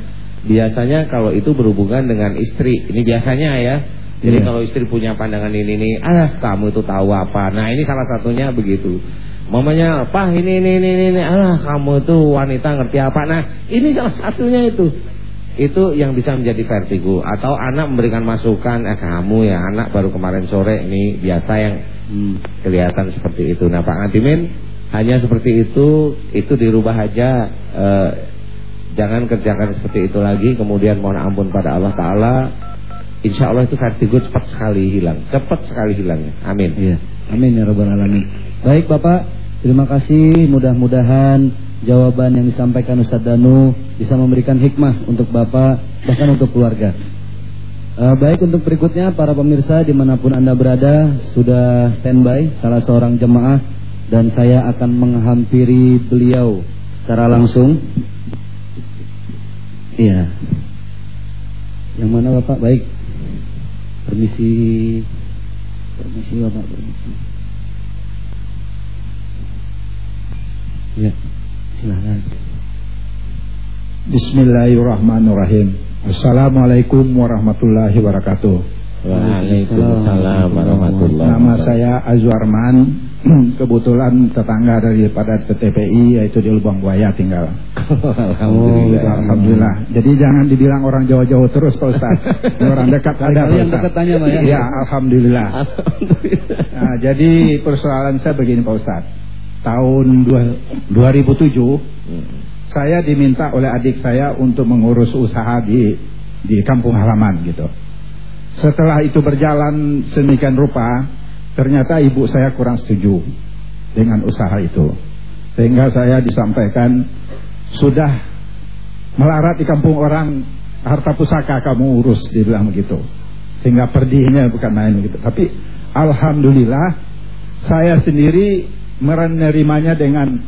biasanya kalau itu berhubungan dengan istri. Ini biasanya ya. Jadi Iya. kalau istri punya pandangan ini nih, ah kamu itu tahu apa. Nah, ini salah satunya begitu. Mamanya, apa ini ini ini ini, alah kamu itu wanita ngerti apa. Nah, ini salah satunya itu. Itu yang bisa menjadi vertigo atau anak memberikan masukan, eh kamu ya anak baru kemarin sore ini biasa yang Hmm. kelihatan seperti itu. Nah, Pak Antimin hanya seperti itu, itu dirubah aja eh, jangan kerjakan seperti itu lagi kemudian mohon ampun pada Allah taala. Insya Allah itu vertigo cepat sekali hilang, cepat sekali hilangnya. Amin. Iya. Amin ya rabbal alamin. Baik Bapak, terima kasih. Mudah-mudahan jawaban yang disampaikan Ustadz Danu bisa memberikan hikmah untuk Bapak bahkan untuk keluarga. Eh, baik untuk berikutnya para pemirsa di mana pun anda berada sudah standby salah seorang jemaah dan saya akan menghampiri beliau secara langsung. Iya. Yang mana Bapak? Baik. Permisi. Permisi Bapak, permisi. Ya, silakan. Bismillahirrahmanirrahim. Assalamualaikum warahmatullahi wabarakatuh. Waalaikumsalam warahmatullahi Nama saya Azwarman. Kebetulan tetangga daripada TTPI yaitu di Lubang Buaya tinggal. Alhamdulillah. Oh, Alhamdulillah. Jadi jangan dibilang orang jauh-jauh terus Pak Ustaz. Orang dekat ada Pak Ustaz. dekat tanya, Pak, ya? Ya, Alhamdulillah. Nah, jadi persoalan saya begini Pak Ustaz. Tahun dua- 2007 saya diminta oleh adik saya untuk mengurus usaha di di kampung halaman gitu. Setelah itu berjalan semikian rupa, ternyata ibu saya kurang setuju dengan usaha itu. Sehingga saya disampaikan sudah melarat di kampung orang harta pusaka kamu urus dibilang begitu. Sehingga perdinya bukan main begitu. Tapi alhamdulillah saya sendiri menerimanya dengan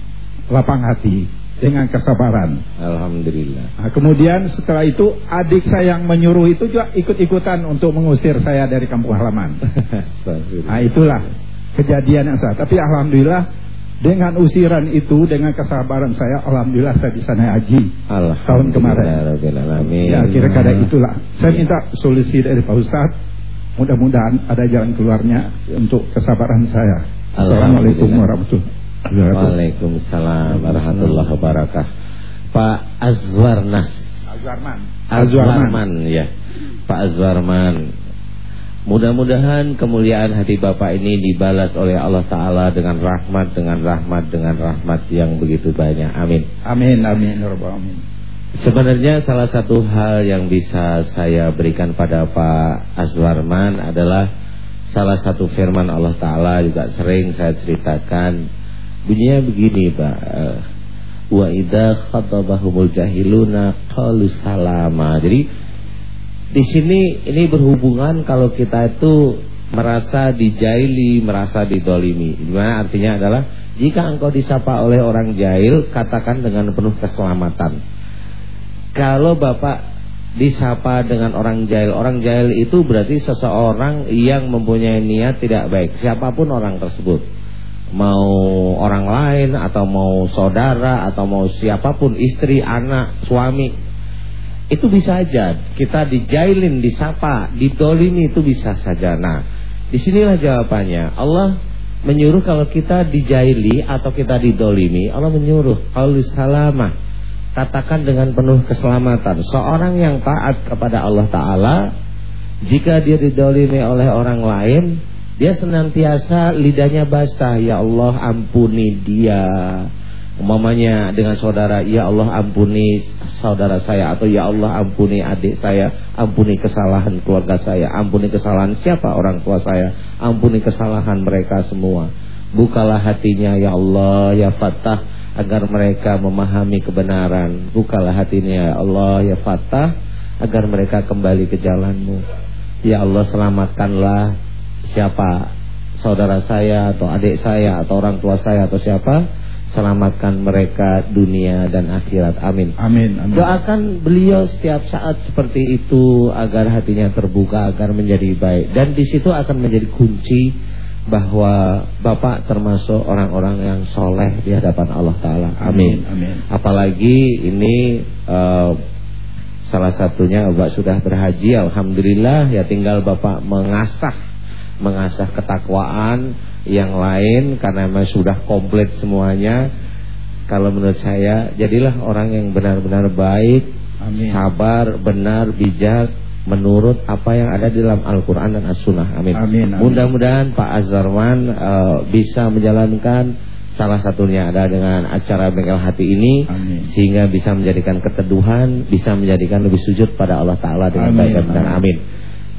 lapang hati, dengan kesabaran. Alhamdulillah. Nah, kemudian setelah itu adik saya yang menyuruh itu juga ikut-ikutan untuk mengusir saya dari kampung halaman. Nah itulah kejadian yang saya. Tapi alhamdulillah Dengan usiran itu, dengan kesabaran saya, alhamdulillah saya bisa naik haji tahun kemarin. Ya, kira-kira itulah. Saya minta solusi dari Pak Ustadz. Mudah-mudahan ada jalan keluarnya untuk kesabaran saya. Assalamualaikum warahmatullahi wabarakatuh. Waalaikumsalam warahmatullahi wabarakatuh. Pak Azwarnas. Azwarman. Azwarman ya. Pak Azwarman. Mudah-mudahan kemuliaan hati Bapak ini dibalas oleh Allah Ta'ala dengan rahmat, dengan rahmat, dengan rahmat yang begitu banyak. Amin. Amin, amin, ya amin. Sebenarnya salah satu hal yang bisa saya berikan pada Pak Azwarman adalah salah satu firman Allah Ta'ala juga sering saya ceritakan. Bunyinya begini Pak. Eh, Wa idha khatabahumul jahiluna qalu salama. Jadi di sini ini berhubungan kalau kita itu merasa dijaili, merasa didolimi. Di mana artinya adalah jika engkau disapa oleh orang jahil, katakan dengan penuh keselamatan. Kalau bapak disapa dengan orang jahil, orang jahil itu berarti seseorang yang mempunyai niat tidak baik, siapa pun orang tersebut. Mau orang lain atau mau saudara atau mau siapa pun, istri, anak, suami, itu bisa saja kita dijailin, disapa, didolimi itu bisa saja. Nah, di sinilah jawabannya. Allah menyuruh kalau kita dijaili atau kita didolimi, Allah menyuruh kalau salamah. Katakan dengan penuh keselamatan. Seorang yang taat kepada Allah Ta'ala, jika dia didolimi oleh orang lain, dia senantiasa lidahnya basah. Ya Allah ampuni dia Umpamanya dengan saudara, ya Allah ampuni saudara saya atau ya Allah ampuni adik saya, ampuni kesalahan keluarga saya, ampuni kesalahan siapa orang tua saya, ampuni kesalahan mereka semua. Bukalah hatinya ya Allah ya Fatah agar mereka memahami kebenaran. Bukalah hatinya ya Allah ya Fatah agar mereka kembali ke jalanmu. Ya Allah selamatkanlah siapa saudara saya atau adik saya atau orang tua saya atau siapa Selamatkan mereka dunia dan akhirat. Amin. Amin. amin. Doakan beliau setiap saat seperti itu agar hatinya terbuka, agar menjadi baik. Dan di situ akan menjadi kunci bahwa Bapak termasuk orang-orang yang soleh di hadapan Allah Taala. Amin. Amin. Apalagi ini uh, salah satunya Bapak sudah berhaji, Alhamdulillah. Ya tinggal Bapak mengasah, mengasah ketakwaan yang lain karena memang sudah komplit semuanya. Kalau menurut saya jadilah orang yang benar-benar baik, Amin. sabar, benar, bijak menurut apa yang ada di dalam Al-Qur'an dan As-Sunnah. Amin. Amin, amin. Mudah-mudahan Pak Azarwan uh, bisa menjalankan salah satunya ada dengan acara bengkel hati ini amin. sehingga bisa menjadikan keteduhan, bisa menjadikan lebih sujud pada Allah taala dengan baik dan benar. Amin.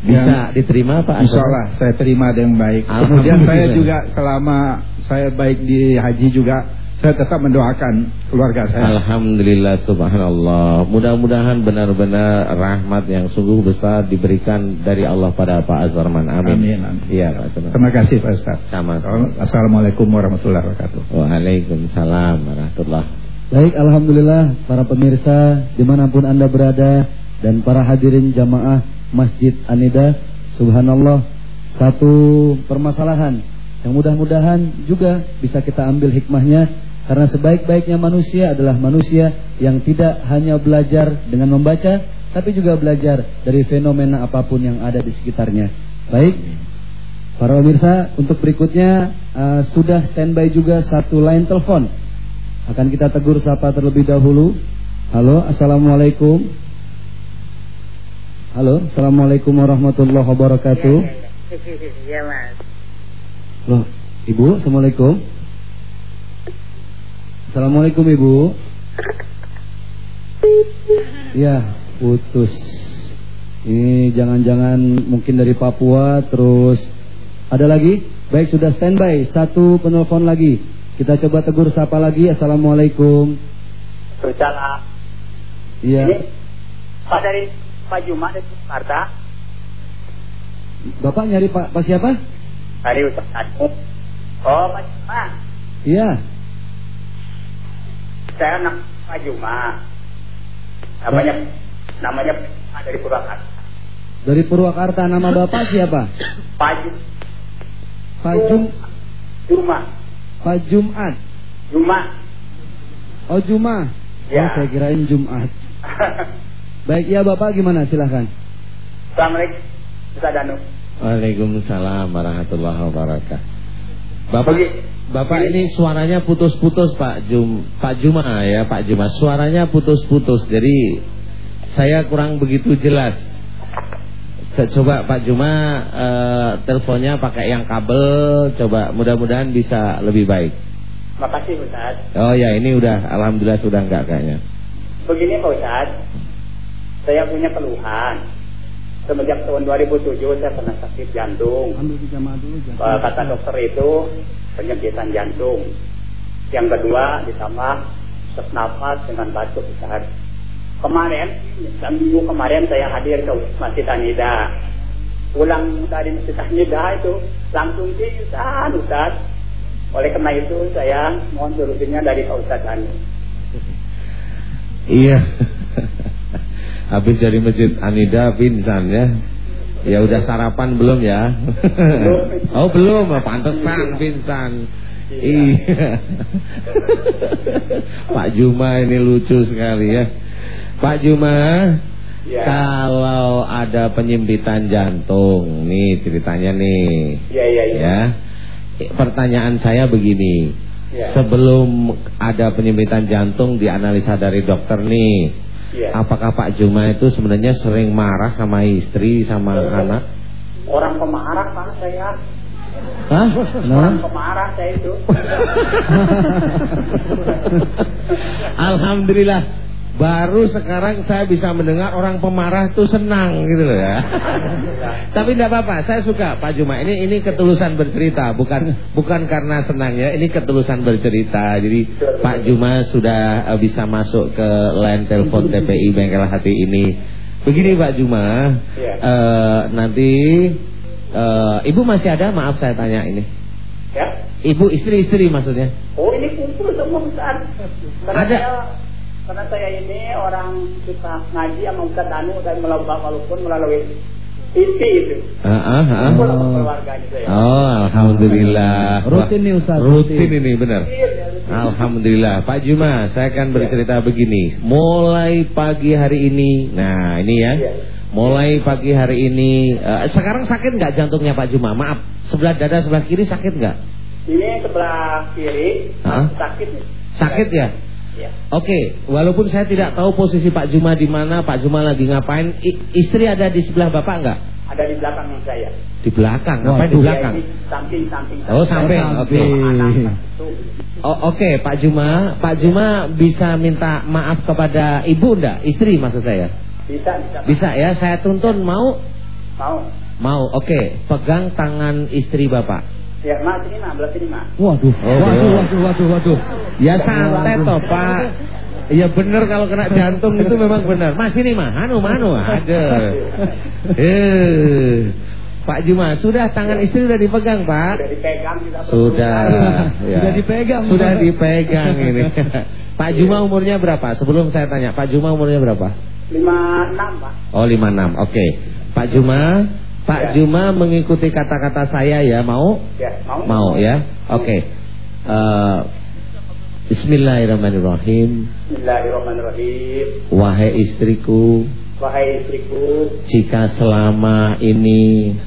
Bisa yang diterima Pak Insya Allah saya terima dengan baik Kemudian saya juga selama saya baik di haji juga saya tetap mendoakan keluarga saya. Alhamdulillah subhanallah. Mudah-mudahan benar-benar rahmat yang sungguh besar diberikan dari Allah pada Pak Azwarman. Amin. Amin. amin. Iya, Pak Terima kasih Pak Ustaz. Sama. -sama. Assalamualaikum warahmatullahi wabarakatuh. Waalaikumsalam warahmatullahi Baik, alhamdulillah para pemirsa di mana pun anda berada dan para hadirin jamaah Masjid Anida Subhanallah Satu permasalahan Yang mudah-mudahan juga bisa kita ambil hikmahnya Karena sebaik-baiknya manusia adalah manusia Yang tidak hanya belajar dengan membaca Tapi juga belajar dari fenomena apa pun yang ada di sekitarnya Baik Para pemirsa untuk berikutnya uh, Sudah standby juga satu line telepon Akan kita tegur sapa terlebih dahulu Halo Assalamualaikum Halo, Assalamualaikum warahmatullahi wabarakatuh. Iya, Mas. Loh, Ibu, Assalamualaikum. Assalamualaikum, Ibu. Ya, putus. Ini jangan-jangan mungkin dari Papua terus ada lagi? Baik, sudah standby. Satu penelpon lagi. Kita coba tegur sapa lagi. Assalamualaikum. Waalaikumsalam. Iya. Pak dari Pak Juma dari Jakarta. Bapak nyari Pak, Pak siapa? Dari Ustaz Oh, Pak Juma. Iya. Saya nama Pak Juma. Namanya namanya dari Purwakarta. Dari Purwakarta nama Bapak siapa? Pak Jum. Pak Jum. Juma. Pak Jumat. Jumat. Oh Juma. Ya. Oh, saya kirain Jumat. Baik ya Bapak gimana silahkan. Assalamualaikum. Ustaz Danu. Waalaikumsalam warahmatullahi wabarakatuh. Bapak, Bagi- Bapak ini suaranya putus-putus Pak Jum, Pak Juma ya Pak Juma. Suaranya putus-putus. Jadi saya kurang begitu jelas. Co- Coba Pak Juma eh, teleponnya pakai yang kabel. Coba mudah-mudahan bisa lebih baik. Makasih Ustaz. Oh ya ini udah Alhamdulillah sudah enggak kayaknya. Begini Pak Ustaz. Saya punya keluhan. Semenjak tahun 2007 saya pernah sakit jantung. Eh, Kata dokter itu penyempitan jantung. Yang kedua ditambah sesak nafas dengan batuk Ustaz. Kemarin, dan minggu kemarin saya hadir ke Masjid Anida. Pulang dari Masjid Anida itu langsung pingsan Ustaz. Oleh karena itu saya mohon solusinya dari Pak Ustaz Anu. Iya. Habis dari Masjid Anida pingsan ya. Ya udah sarapan belum ya? oh belum, pantesan pingsan. Iya. Pak Juma ini lucu sekali ya. Pak Juma, Ya. kalau ada penyempitan jantung, nih ceritanya nih. Iya, iya, iya. Ya. Pertanyaan saya begini. Ya. Sebelum ada penyempitan jantung dianalisa dari dokter nih. Iya. Apakah Pak Juma itu sebenarnya sering marah sama istri sama anak? Orang pemarah Pak saya. Hah? Orang pemarah saya itu. Alhamdulillah Baru sekarang saya bisa mendengar orang pemarah tuh senang gitu loh ya. Tapi tidak apa-apa, saya suka Pak Juma. Ini ini ketulusan bercerita, bukan bukan karena senang ya. Ini ketulusan bercerita. Jadi Pak Juma sudah eh, bisa masuk ke line telepon TPI Bengkel Hati ini. Begini Pak Juma, Iya. eh, nanti eh, Ibu masih ada? Maaf saya tanya ini. Ya. Ibu istri-istri maksudnya. Oh ini kumpul semua. Karena Ada. Karena saya ini orang suka ngaji sama Ustaz Danu dan melalui walaupun melalui TV itu. Heeh, heeh. Kumpul sama keluarganya saya. Oh, alhamdulillah. Rutin nih, Ustaz, Rutin rutin. ini benar. Alhamdulillah. Pak Juma, saya akan bercerita begini. Mulai pagi hari ini, nah ini ya. Mulai pagi hari ini, eh, sekarang sakit nggak jantungnya Pak Juma? Maaf, sebelah dada sebelah kiri sakit nggak? Ini sebelah kiri Hah? sakit. Sakit ya? Ya. Oke, walaupun saya tidak tahu posisi Pak Juma di mana, Pak Juma lagi ngapain, i- istri ada di sebelah Bapak nggak? Ada di belakang saya. Di belakang, ngapain di belakang? ini samping samping. Oh, samping, oke. Oh, Oke, Pak Juma, Pak Juma bisa minta maaf kepada ibu ndak? Istri maksud saya. Bisa bisa. Bisa ya, saya tuntun mau? Mau. Mau. Oke, pegang tangan istri Bapak. Ya, Mak, sini Mak, belah sini Mak. Waduh, Oh, waduh, belum. waduh, waduh, waduh. Ya santai toh, Pak. Ya bener kalau kena jantung itu memang benar. Mas ini mah, anu manu, ada. Eh, Pak Juma, sudah tangan istri sudah dipegang, Pak? Sudah dipegang kita. Sudah. ya. Sudah dipegang. Sudah dipegang ini. Pak Juma umurnya berapa? Sebelum saya tanya, Pak Juma umurnya berapa? Lima enam Pak. Oh 56. Oke. Pak Juma, Pak Ya. Juma mengikuti kata-kata saya ya, mau? Ya, mau. Mau ya? Oke. Eh, Bismillahirrahmanirrahim. Bismillahirrahmanirrahim. Wahai istriku, Wahai istriku, jika selama ini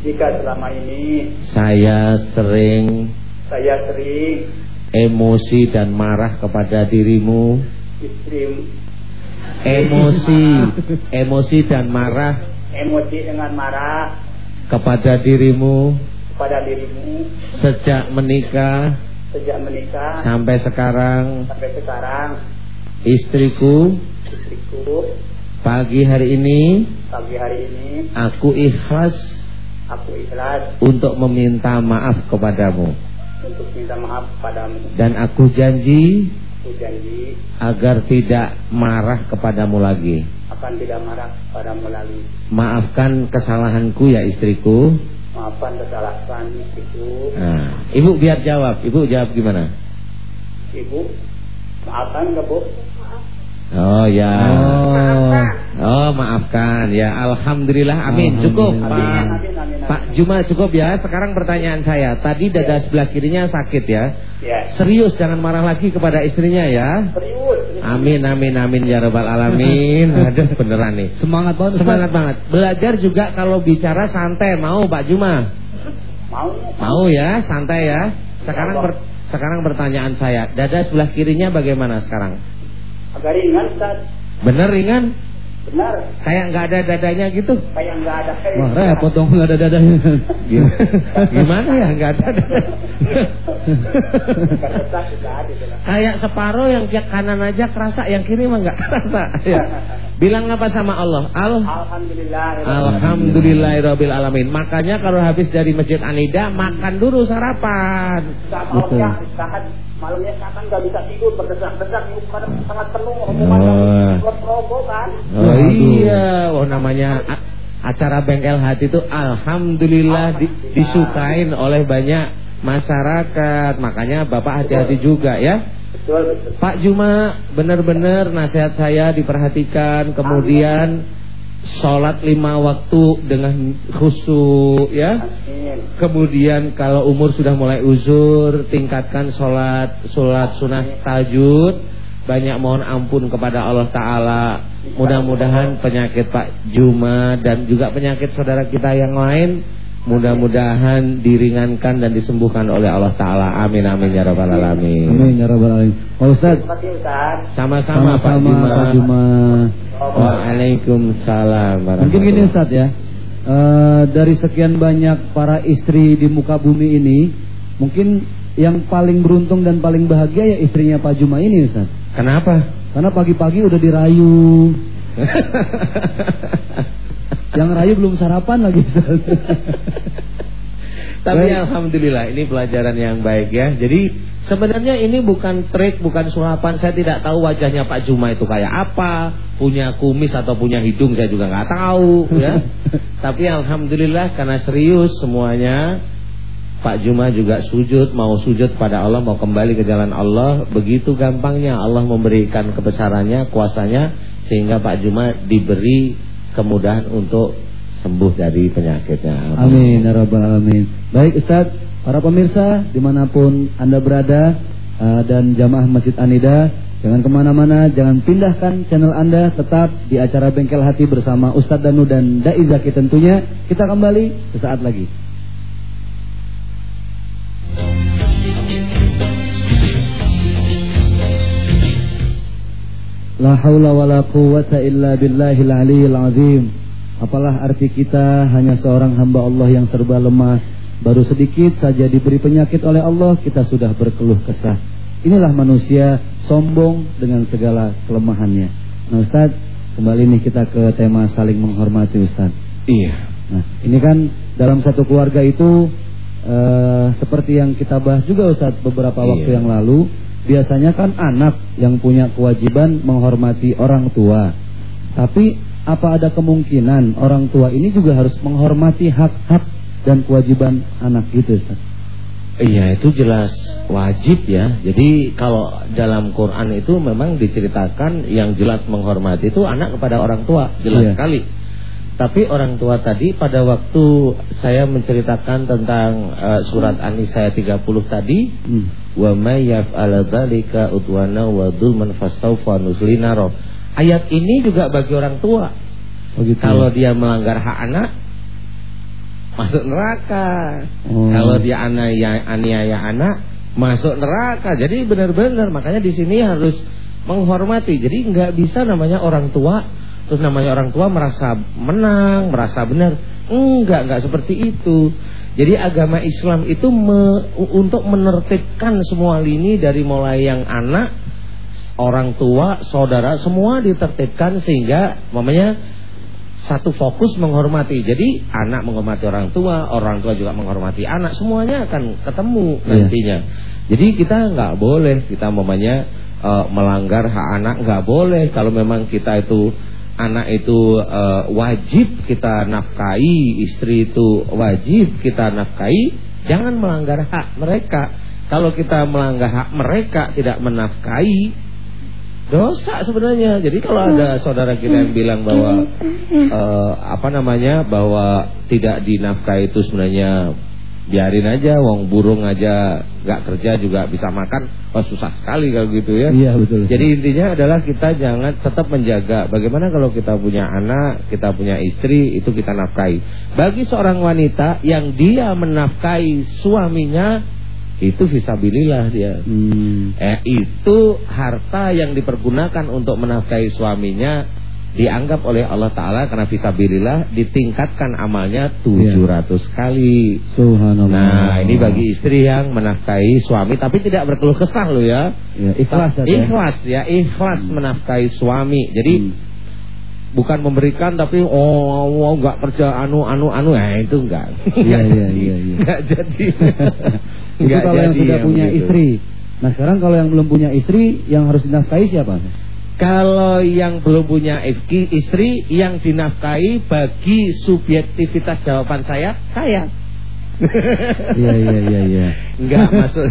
jika selama ini saya sering saya sering emosi dan marah kepada dirimu, istri emosi, emosi dan marah emosi dengan marah kepada dirimu. Kepada dirimu. Sejak menikah. Sejak menikah. Sampai sekarang. Sampai sekarang. Istriku. Istriku. Pagi hari ini. Pagi hari ini. Aku ikhlas. Aku ikhlas. Untuk meminta maaf kepadamu. Untuk minta maaf padamu dan aku janji aku janji agar tidak marah kepadamu lagi. akan tidak marah padamu lagi. Maafkan kesalahanku ya istriku. Maafkan kesalahan istriku. Nah, ibu biar jawab. Ibu jawab gimana? Ibu maafkan enggak bu Oh ya. Oh. Oh maafkan. Ya Alhamdulillah. Amin. Cukup Pak. Pak Juma cukup ya. Sekarang pertanyaan saya. Tadi dada sebelah kirinya sakit ya. Ya. Serius jangan marah lagi kepada istrinya ya. Serius. Amin amin amin ya rabbal alamin. Aduh beneran nih. Semangat banget. Semangat banget. Belajar juga kalau bicara santai. Mau Pak Juma? Mau. Mau ya santai ya. Sekarang ber- sekarang pertanyaan saya. Dada sebelah kirinya bagaimana sekarang Agak ringan Ustaz. Bener ringan Benar. Kayak nggak ada dadanya gitu Kayak nggak ada kayak. Wah repot dong nggak ada dadanya. Gimana, gimana ya nggak ada. Kayak separuh yang kanan aja kerasa Yang kiri mah nggak kerasa ya. Bilang apa sama Allah Al Alhamdulillah. Alhamdulillahirabbil alamin. Makanya kalau habis dari Masjid Anida makan dulu sarapan. Betul. Ya, malamnya seakan nggak bisa tidur berdesak-desak, ini kadang sangat penuh, Oh. omongan robo kan. Oh Waduh. iya, oh namanya acara bengkel hati itu alhamdulillah di- disukain oleh banyak masyarakat. Makanya Bapak hati-hati juga ya. Betul, betul. Pak Juma benar-benar nasihat saya diperhatikan kemudian sholat lima waktu dengan khusyuk ya. Kemudian kalau umur sudah mulai uzur tingkatkan sholat sholat sunat tahajud banyak mohon ampun kepada Allah Ta'ala. Mudah-mudahan penyakit Pak Juma dan juga penyakit saudara kita yang lain mudah-mudahan diringankan dan disembuhkan oleh Allah Ta'ala amin amin ya rabbal alamin Amin ya rabbal alamin. Pak Ustaz, sama-sama Pak sama-sama Juma. Pak Juma. Waalaikumsalam Mungkin gini Ustaz ya. Eh, dari sekian banyak para istri di muka bumi ini, mungkin yang paling beruntung dan paling bahagia ya istrinya Pak Juma ini Ustaz. Kenapa? Karena pagi-pagi udah dirayu. yang rayu belum sarapan lagi. Tapi Baik. alhamdulillah ini pelajaran yang baik ya. Jadi sebenarnya ini bukan trik, bukan suapan. Saya tidak tahu wajahnya Pak Juma itu kayak apa, punya kumis atau punya hidung saya juga nggak tahu ya. Tapi alhamdulillah karena serius semuanya Pak Juma juga sujud, mau sujud pada Allah, mau kembali ke jalan Allah. Begitu gampangnya Allah memberikan kebesarannya, kuasanya, sehingga Pak Juma diberi kemudahan untuk sembuh dari penyakitnya. Amin ya rabbal alamin. Baik Ustaz, para pemirsa di mana pun anda berada eh, dan jamaah Masjid Anida, jangan ke mana-mana, jangan pindahkan channel anda, tetap di acara Bengkel Hati bersama Ustadz Danu dan Dai Zaki tentunya. Kita kembali sesaat lagi. La haula wala quwwata illa billahil aliyil azim. Apalah arti kita hanya seorang hamba Allah yang serba lemah. Baru sedikit saja diberi penyakit oleh Allah kita sudah berkeluh kesah. Inilah manusia sombong dengan segala kelemahannya. Nah Ustaz, kembali nih kita ke tema saling menghormati Ustaz. Iya. Nah, ini kan dalam satu keluarga itu eh, seperti yang kita bahas juga Ustaz beberapa Iya. waktu yang lalu, biasanya kan anak yang punya kewajiban menghormati orang tua. Tapi apa ada kemungkinan orang tua ini juga harus menghormati hak-hak dan kewajiban anak gitu Ustaz? Iya itu jelas wajib ya Jadi kalau dalam Quran itu memang diceritakan Yang jelas menghormati itu anak kepada orang tua Jelas Iya. sekali Tapi orang tua tadi pada waktu saya menceritakan tentang eh, surat An-Nisa ayat 30 tadi Hmm. Wa may yaf'ala dzalika udwana wa dzulman fasawfa. Ayat ini juga bagi orang tua Oh gitu. Kalau dia melanggar hak anak Masuk neraka Oh. Kalau dia aniaya, aniaya anak Masuk neraka Jadi benar-benar Makanya di sini harus menghormati Jadi nggak bisa namanya orang tua Terus namanya orang tua merasa menang Merasa benar Enggak, enggak seperti itu Jadi agama Islam itu me- untuk menertibkan semua lini Dari mulai yang anak Orang tua, saudara Semua ditertibkan sehingga Mamanya satu fokus menghormati. Jadi anak menghormati orang tua, orang tua juga menghormati anak, semuanya akan ketemu Iya. nantinya. Jadi kita nggak boleh kita mamanya eh, melanggar hak anak nggak boleh kalau memang kita itu anak itu eh, wajib kita nafkahi, istri itu wajib kita nafkahi, jangan melanggar hak mereka. Kalau kita melanggar hak mereka tidak menafkahi Dosa sebenarnya. Jadi kalau ada saudara kita yang bilang bahwa uh, apa namanya bahwa tidak dinafkahi itu sebenarnya biarin aja, wong burung aja nggak kerja juga bisa makan, oh susah sekali kalau gitu ya. Iya betul. Jadi intinya adalah kita jangan tetap menjaga. Bagaimana kalau kita punya anak, kita punya istri, itu kita nafkahi. Bagi seorang wanita yang dia menafkahi suaminya itu visabilillah dia. Hmm. Eh itu harta yang dipergunakan untuk menafkahi suaminya dianggap oleh Allah Taala karena visabilillah ditingkatkan amalnya 700 kali. Subhanallah. Nah, ini bagi istri yang menafkahi suami tapi tidak berkeluh kesah loh ya. Ya, ikhlas ya. Ikhlas ya, ikhlas menafkahi suami. Jadi bukan memberikan tapi oh oh, nggak kerja anu anu anu ya itu enggak. Iya Nggak iya jadi. iya iya. Nggak jadi. Itu kalau yang sudah punya begitu. istri. Nah sekarang kalau yang belum punya istri yang harus dinafkahi siapa? Kalau yang belum punya istri, istri yang dinafkahi bagi subjektivitas jawaban saya, saya. Iya iya iya iya. Enggak maksud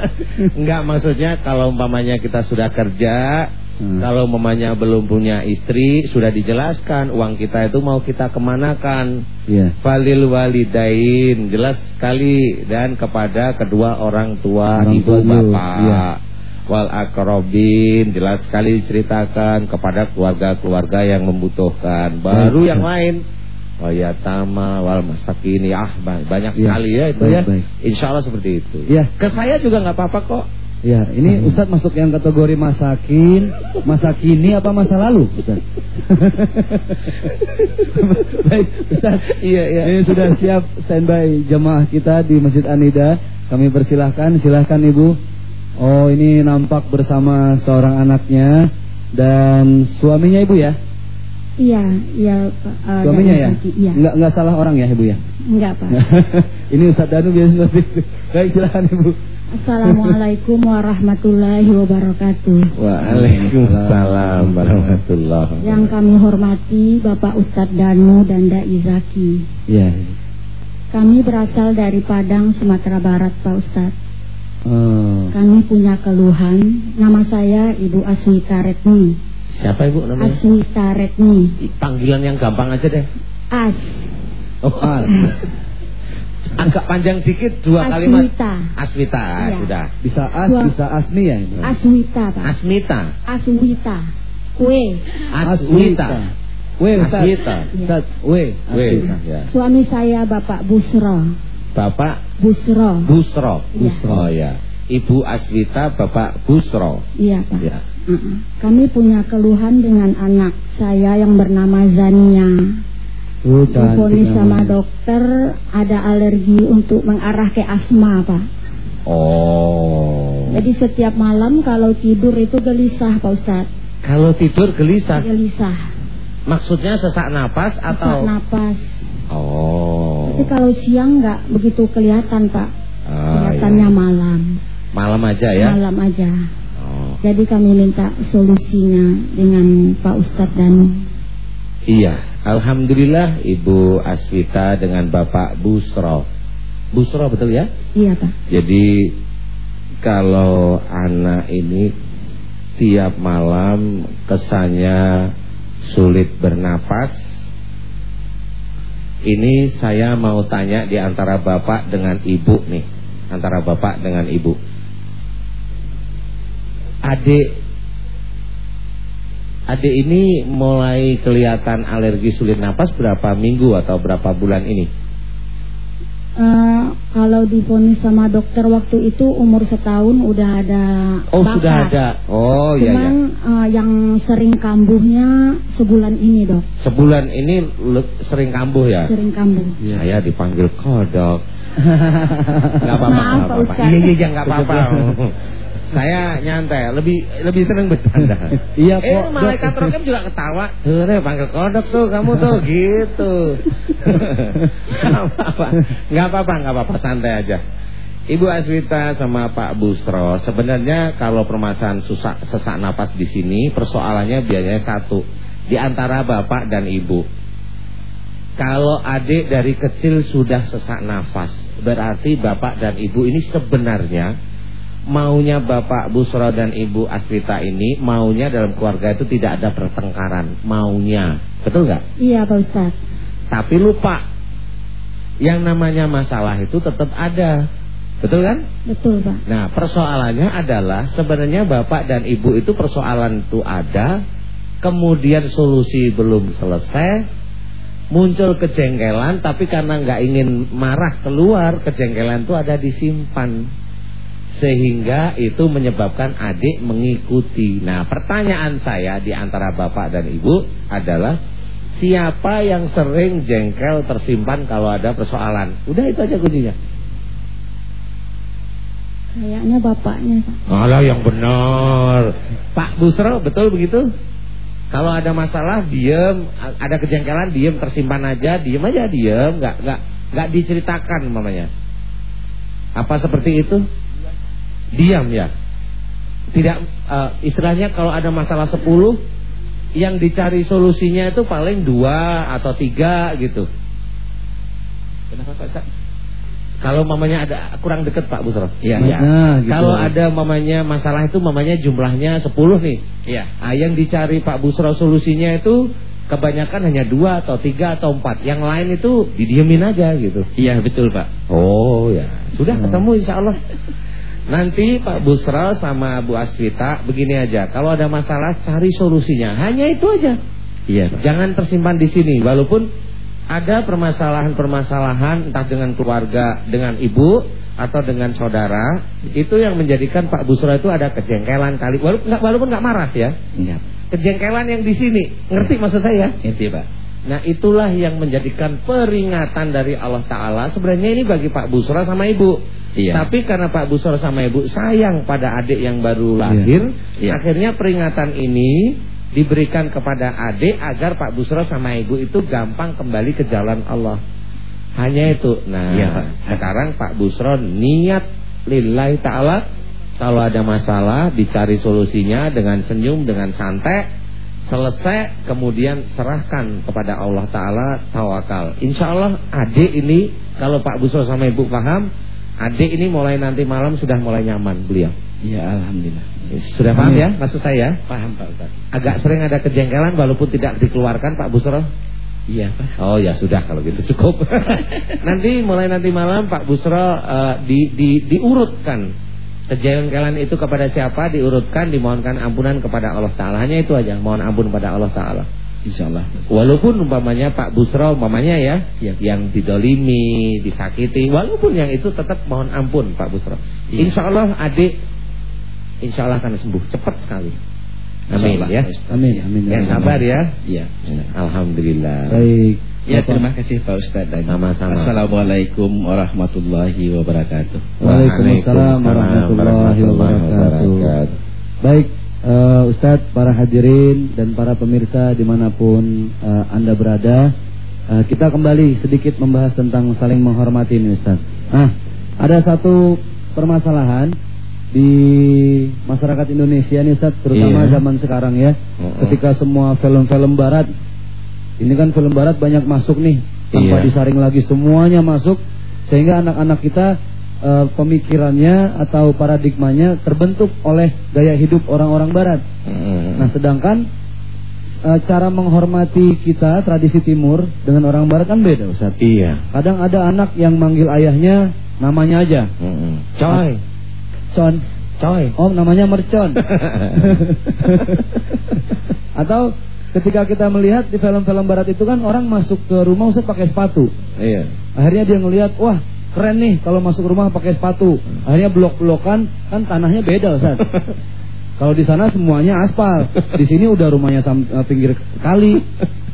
Enggak maksudnya kalau umpamanya kita sudah kerja, Hmm. kalau umpamanya belum punya istri, sudah dijelaskan uang kita itu mau kita kemanakan. Iya. Falil walidain jelas sekali dan kepada kedua orang tua Orang ibu tua bapak. iya. Wal akrobin jelas sekali diceritakan kepada keluarga-keluarga yang membutuhkan. Baru Baik, yang baik. lain wal yatama wal masakin ya ba- banyak Iya. sekali ya itu ya. baik. Insya Allah seperti itu. Iya. Ke saya juga nggak apa-apa kok. Ya, ini Ustadz masuk yang kategori masakin, masa kini apa masa lalu, Ustadz? Baik, Ustadz. Iya, iya. Ini sudah siap standby jemaah kita di Masjid Anida. Kami persilahkan, silahkan Ibu. Oh, ini nampak bersama seorang anaknya dan suaminya Ibu ya? Iya, iya Pak. Eh, Suaminya ya? Iya. Enggak enggak salah orang ya Ibu ya? Enggak, Pak. ini Ustadz Danu biasa seperti itu. Baik, silahkan Ibu. Assalamualaikum warahmatullahi wabarakatuh. Waalaikumsalam warahmatullahi Yang kami hormati Bapak Ustadz Danu dan Dai Zaki. Iya. Kami berasal dari Padang, Sumatera Barat, Pak Ustadz. Oh. Kami punya keluhan. Nama saya Ibu Aswita Retni. Siapa ibu namanya? Aswita Retni. Panggilan yang gampang aja deh. As. Oh, As. Agak panjang dikit dua kalimat. Aswita. Aswita Iya. sudah. Bisa As, Dua- bisa Asmi ya? Ibu? Aswita, Pak. Asmita. Aswita. Kue. Aswita. Ustaz. Aswita. Weh, Aswita. ya. Suami saya Bapak Busro. Bapak Busro. Busro. Iya. Oh ya. Ibu Aswita, Bapak Busro. Iya, Pak. Ya. Kami punya keluhan dengan anak saya yang bernama Zania. Oh, Diponis sama dokter ada alergi untuk mengarah ke asma, Pak. Oh. Jadi setiap malam kalau tidur itu gelisah, Pak Ustadz. Kalau tidur gelisah, Gelisah, maksudnya sesak napas sesak atau? napas. Oh. Tapi kalau siang nggak begitu kelihatan, Pak. Ah, Kelihatannya iya. malam. Malam aja ya. Malam aja. Oh. Jadi kami minta solusinya dengan Pak Ustadz Danu. Iya, alhamdulillah Ibu Aswita dengan Bapak Busro. Busro betul ya? Iya, Pak. Jadi kalau anak ini tiap malam kesannya sulit bernapas. Ini saya mau tanya di antara Bapak dengan Ibu nih, antara Bapak dengan Ibu. Adik Adik ini mulai kelihatan alergi sulit napas berapa minggu atau berapa bulan ini? Eh, kalau difonis sama dokter waktu itu umur setahun udah ada Oh sudah ada. Oh iya Cuman ya. eh, yang sering kambuhnya sebulan ini dok, Sebulan ini sering kambuh ya. sering kambuh. Saya dipanggil kodok. Gak apa-apa, Maaf, Pak. Ustaz. Iya iya iya, nggak apa-apa. Saya nyantai, lebih lebih senang bercanda. Iya, Eh kok, malaikat Dok. rokem juga ketawa. Tuh, deh, panggil kodok tuh kamu tuh gitu. Apa-apa, nggak apa-apa, nggak apa-apa, santai aja. Ibu Aswita sama Pak Busro, sebenarnya kalau permasalahan susah, sesak napas di sini, persoalannya biasanya satu, di antara bapak dan ibu. Kalau adik dari kecil sudah sesak nafas, berarti bapak dan ibu ini sebenarnya maunya Bapak Busro dan Ibu Asrita ini maunya dalam keluarga itu tidak ada pertengkaran, maunya. Betul nggak? Iya Pak Ustaz. Tapi lupa yang namanya masalah itu tetap ada. Betul kan? Betul Pak. Nah, persoalannya adalah sebenarnya Bapak dan Ibu itu persoalan itu ada, kemudian solusi belum selesai, muncul kejengkelan tapi karena nggak ingin marah keluar, kejengkelan itu ada disimpan. Sehingga itu menyebabkan adik mengikuti. Nah, pertanyaan saya di antara Bapak dan Ibu adalah siapa yang sering jengkel tersimpan kalau ada persoalan? Udah itu aja kuncinya. Kayaknya bapaknya Pak. Alah yang benar. Pak Busro betul begitu? Kalau ada masalah diem, ada kejengkelan diem tersimpan aja, diem aja diem, nggak nggak nggak diceritakan mamanya. Apa seperti itu? Diam ya. Tidak uh, istilahnya kalau ada masalah 10 yang dicari solusinya itu paling dua atau tiga gitu. Kenapa Pak Ustaz? Kalau mamanya ada kurang dekat Pak Busro. Iya, ya. Nah, gitu. Kalau ada mamanya masalah itu mamanya jumlahnya 10 nih. Iya. Nah, yang dicari Pak Busro solusinya itu kebanyakan hanya dua atau tiga atau empat. Yang lain itu didiemin aja gitu. Iya, betul Pak. Oh ya, sudah Hmm. ketemu insya Allah. Nanti Pak Busro sama Bu Aswita begini aja. Kalau ada masalah cari solusinya. Hanya itu aja. Iya, Pak. Jangan tersimpan di sini. Walaupun ada permasalahan-permasalahan entah dengan keluarga, dengan ibu atau dengan saudara, itu yang menjadikan Pak Busro itu ada kejengkelan kali. Walaupun nggak walaupun nggak marah ya. Iya. Kejengkelan yang di sini. Ngerti maksud saya? Itu Pak. Nah itulah yang menjadikan peringatan dari Allah Ta'ala Sebenarnya ini bagi Pak Busro sama Ibu Iya. Tapi karena Pak Busro sama Ibu sayang pada adik yang baru lahir Iya. Akhirnya peringatan ini diberikan kepada adik Agar Pak Busro sama Ibu itu gampang kembali ke jalan Allah Hanya itu Nah Iya, Pak. sekarang Pak Busro niat lillahi ta'ala Kalau ada masalah dicari solusinya dengan senyum, dengan santai Selesai kemudian serahkan kepada Allah Ta'ala tawakal Insya Allah adik ini Kalau Pak Busro sama Ibu paham Adik ini mulai nanti malam sudah mulai nyaman beliau. Iya, alhamdulillah. Sudah paham ya maksud saya? Paham Pak Ustaz. Agak sering ada kejengkelan walaupun tidak dikeluarkan Pak Busro? Iya, Pak. Oh ya sudah kalau gitu cukup. Nanti mulai nanti malam Pak Busro eh, di, di, diurutkan. Kejengkelan itu kepada siapa? Diurutkan dimohonkan ampunan kepada Allah Ta'ala. Hanya itu aja mohon ampun kepada Allah Ta'ala Insya Allah. Walaupun umpamanya Pak Busro umpamanya ya, yang didolimi, disakiti, walaupun yang itu tetap mohon ampun Pak Busro. Iya. Insya Allah adik, insya Allah akan sembuh cepat sekali. Amin ya. Amin, amin. Ya sabar ya. Iya. Ustaz. Alhamdulillah. Baik. Ya, terima kasih Pak Ustaz dan Sama-sama. Assalamualaikum warahmatullahi wabarakatuh. Waalaikumsalam warahmatullahi wabarakatuh. Baik, Ustadz, para hadirin dan para pemirsa di mana pun eh, anda berada, eh, kita kembali sedikit membahas tentang saling menghormati ini, Ustadz. Nah, ada satu permasalahan di masyarakat Indonesia nih, Ustadz, terutama Iya. zaman sekarang ya, Mm-mm. ketika semua film-film Barat, ini kan film Barat banyak masuk nih, tanpa Iya. disaring lagi semuanya masuk, sehingga anak-anak kita eh, pemikirannya atau paradigmanya terbentuk oleh gaya hidup orang-orang barat. Mm. Nah, sedangkan eh, cara menghormati kita tradisi timur dengan orang barat kan beda, Ustaz. Iya. Kadang ada anak yang manggil ayahnya namanya aja. Mm-mm. Coy, Con. coy. Oh, namanya mercon. atau ketika kita melihat di film-film barat itu kan orang masuk ke rumah Ustaz pakai sepatu. Iya. Akhirnya dia ngelihat, wah keren nih kalau masuk rumah pakai sepatu. Akhirnya blok-blokan, kan tanahnya beda Ustaz. kalau di sana semuanya aspal. Di sini udah rumahnya eh, pinggir kali.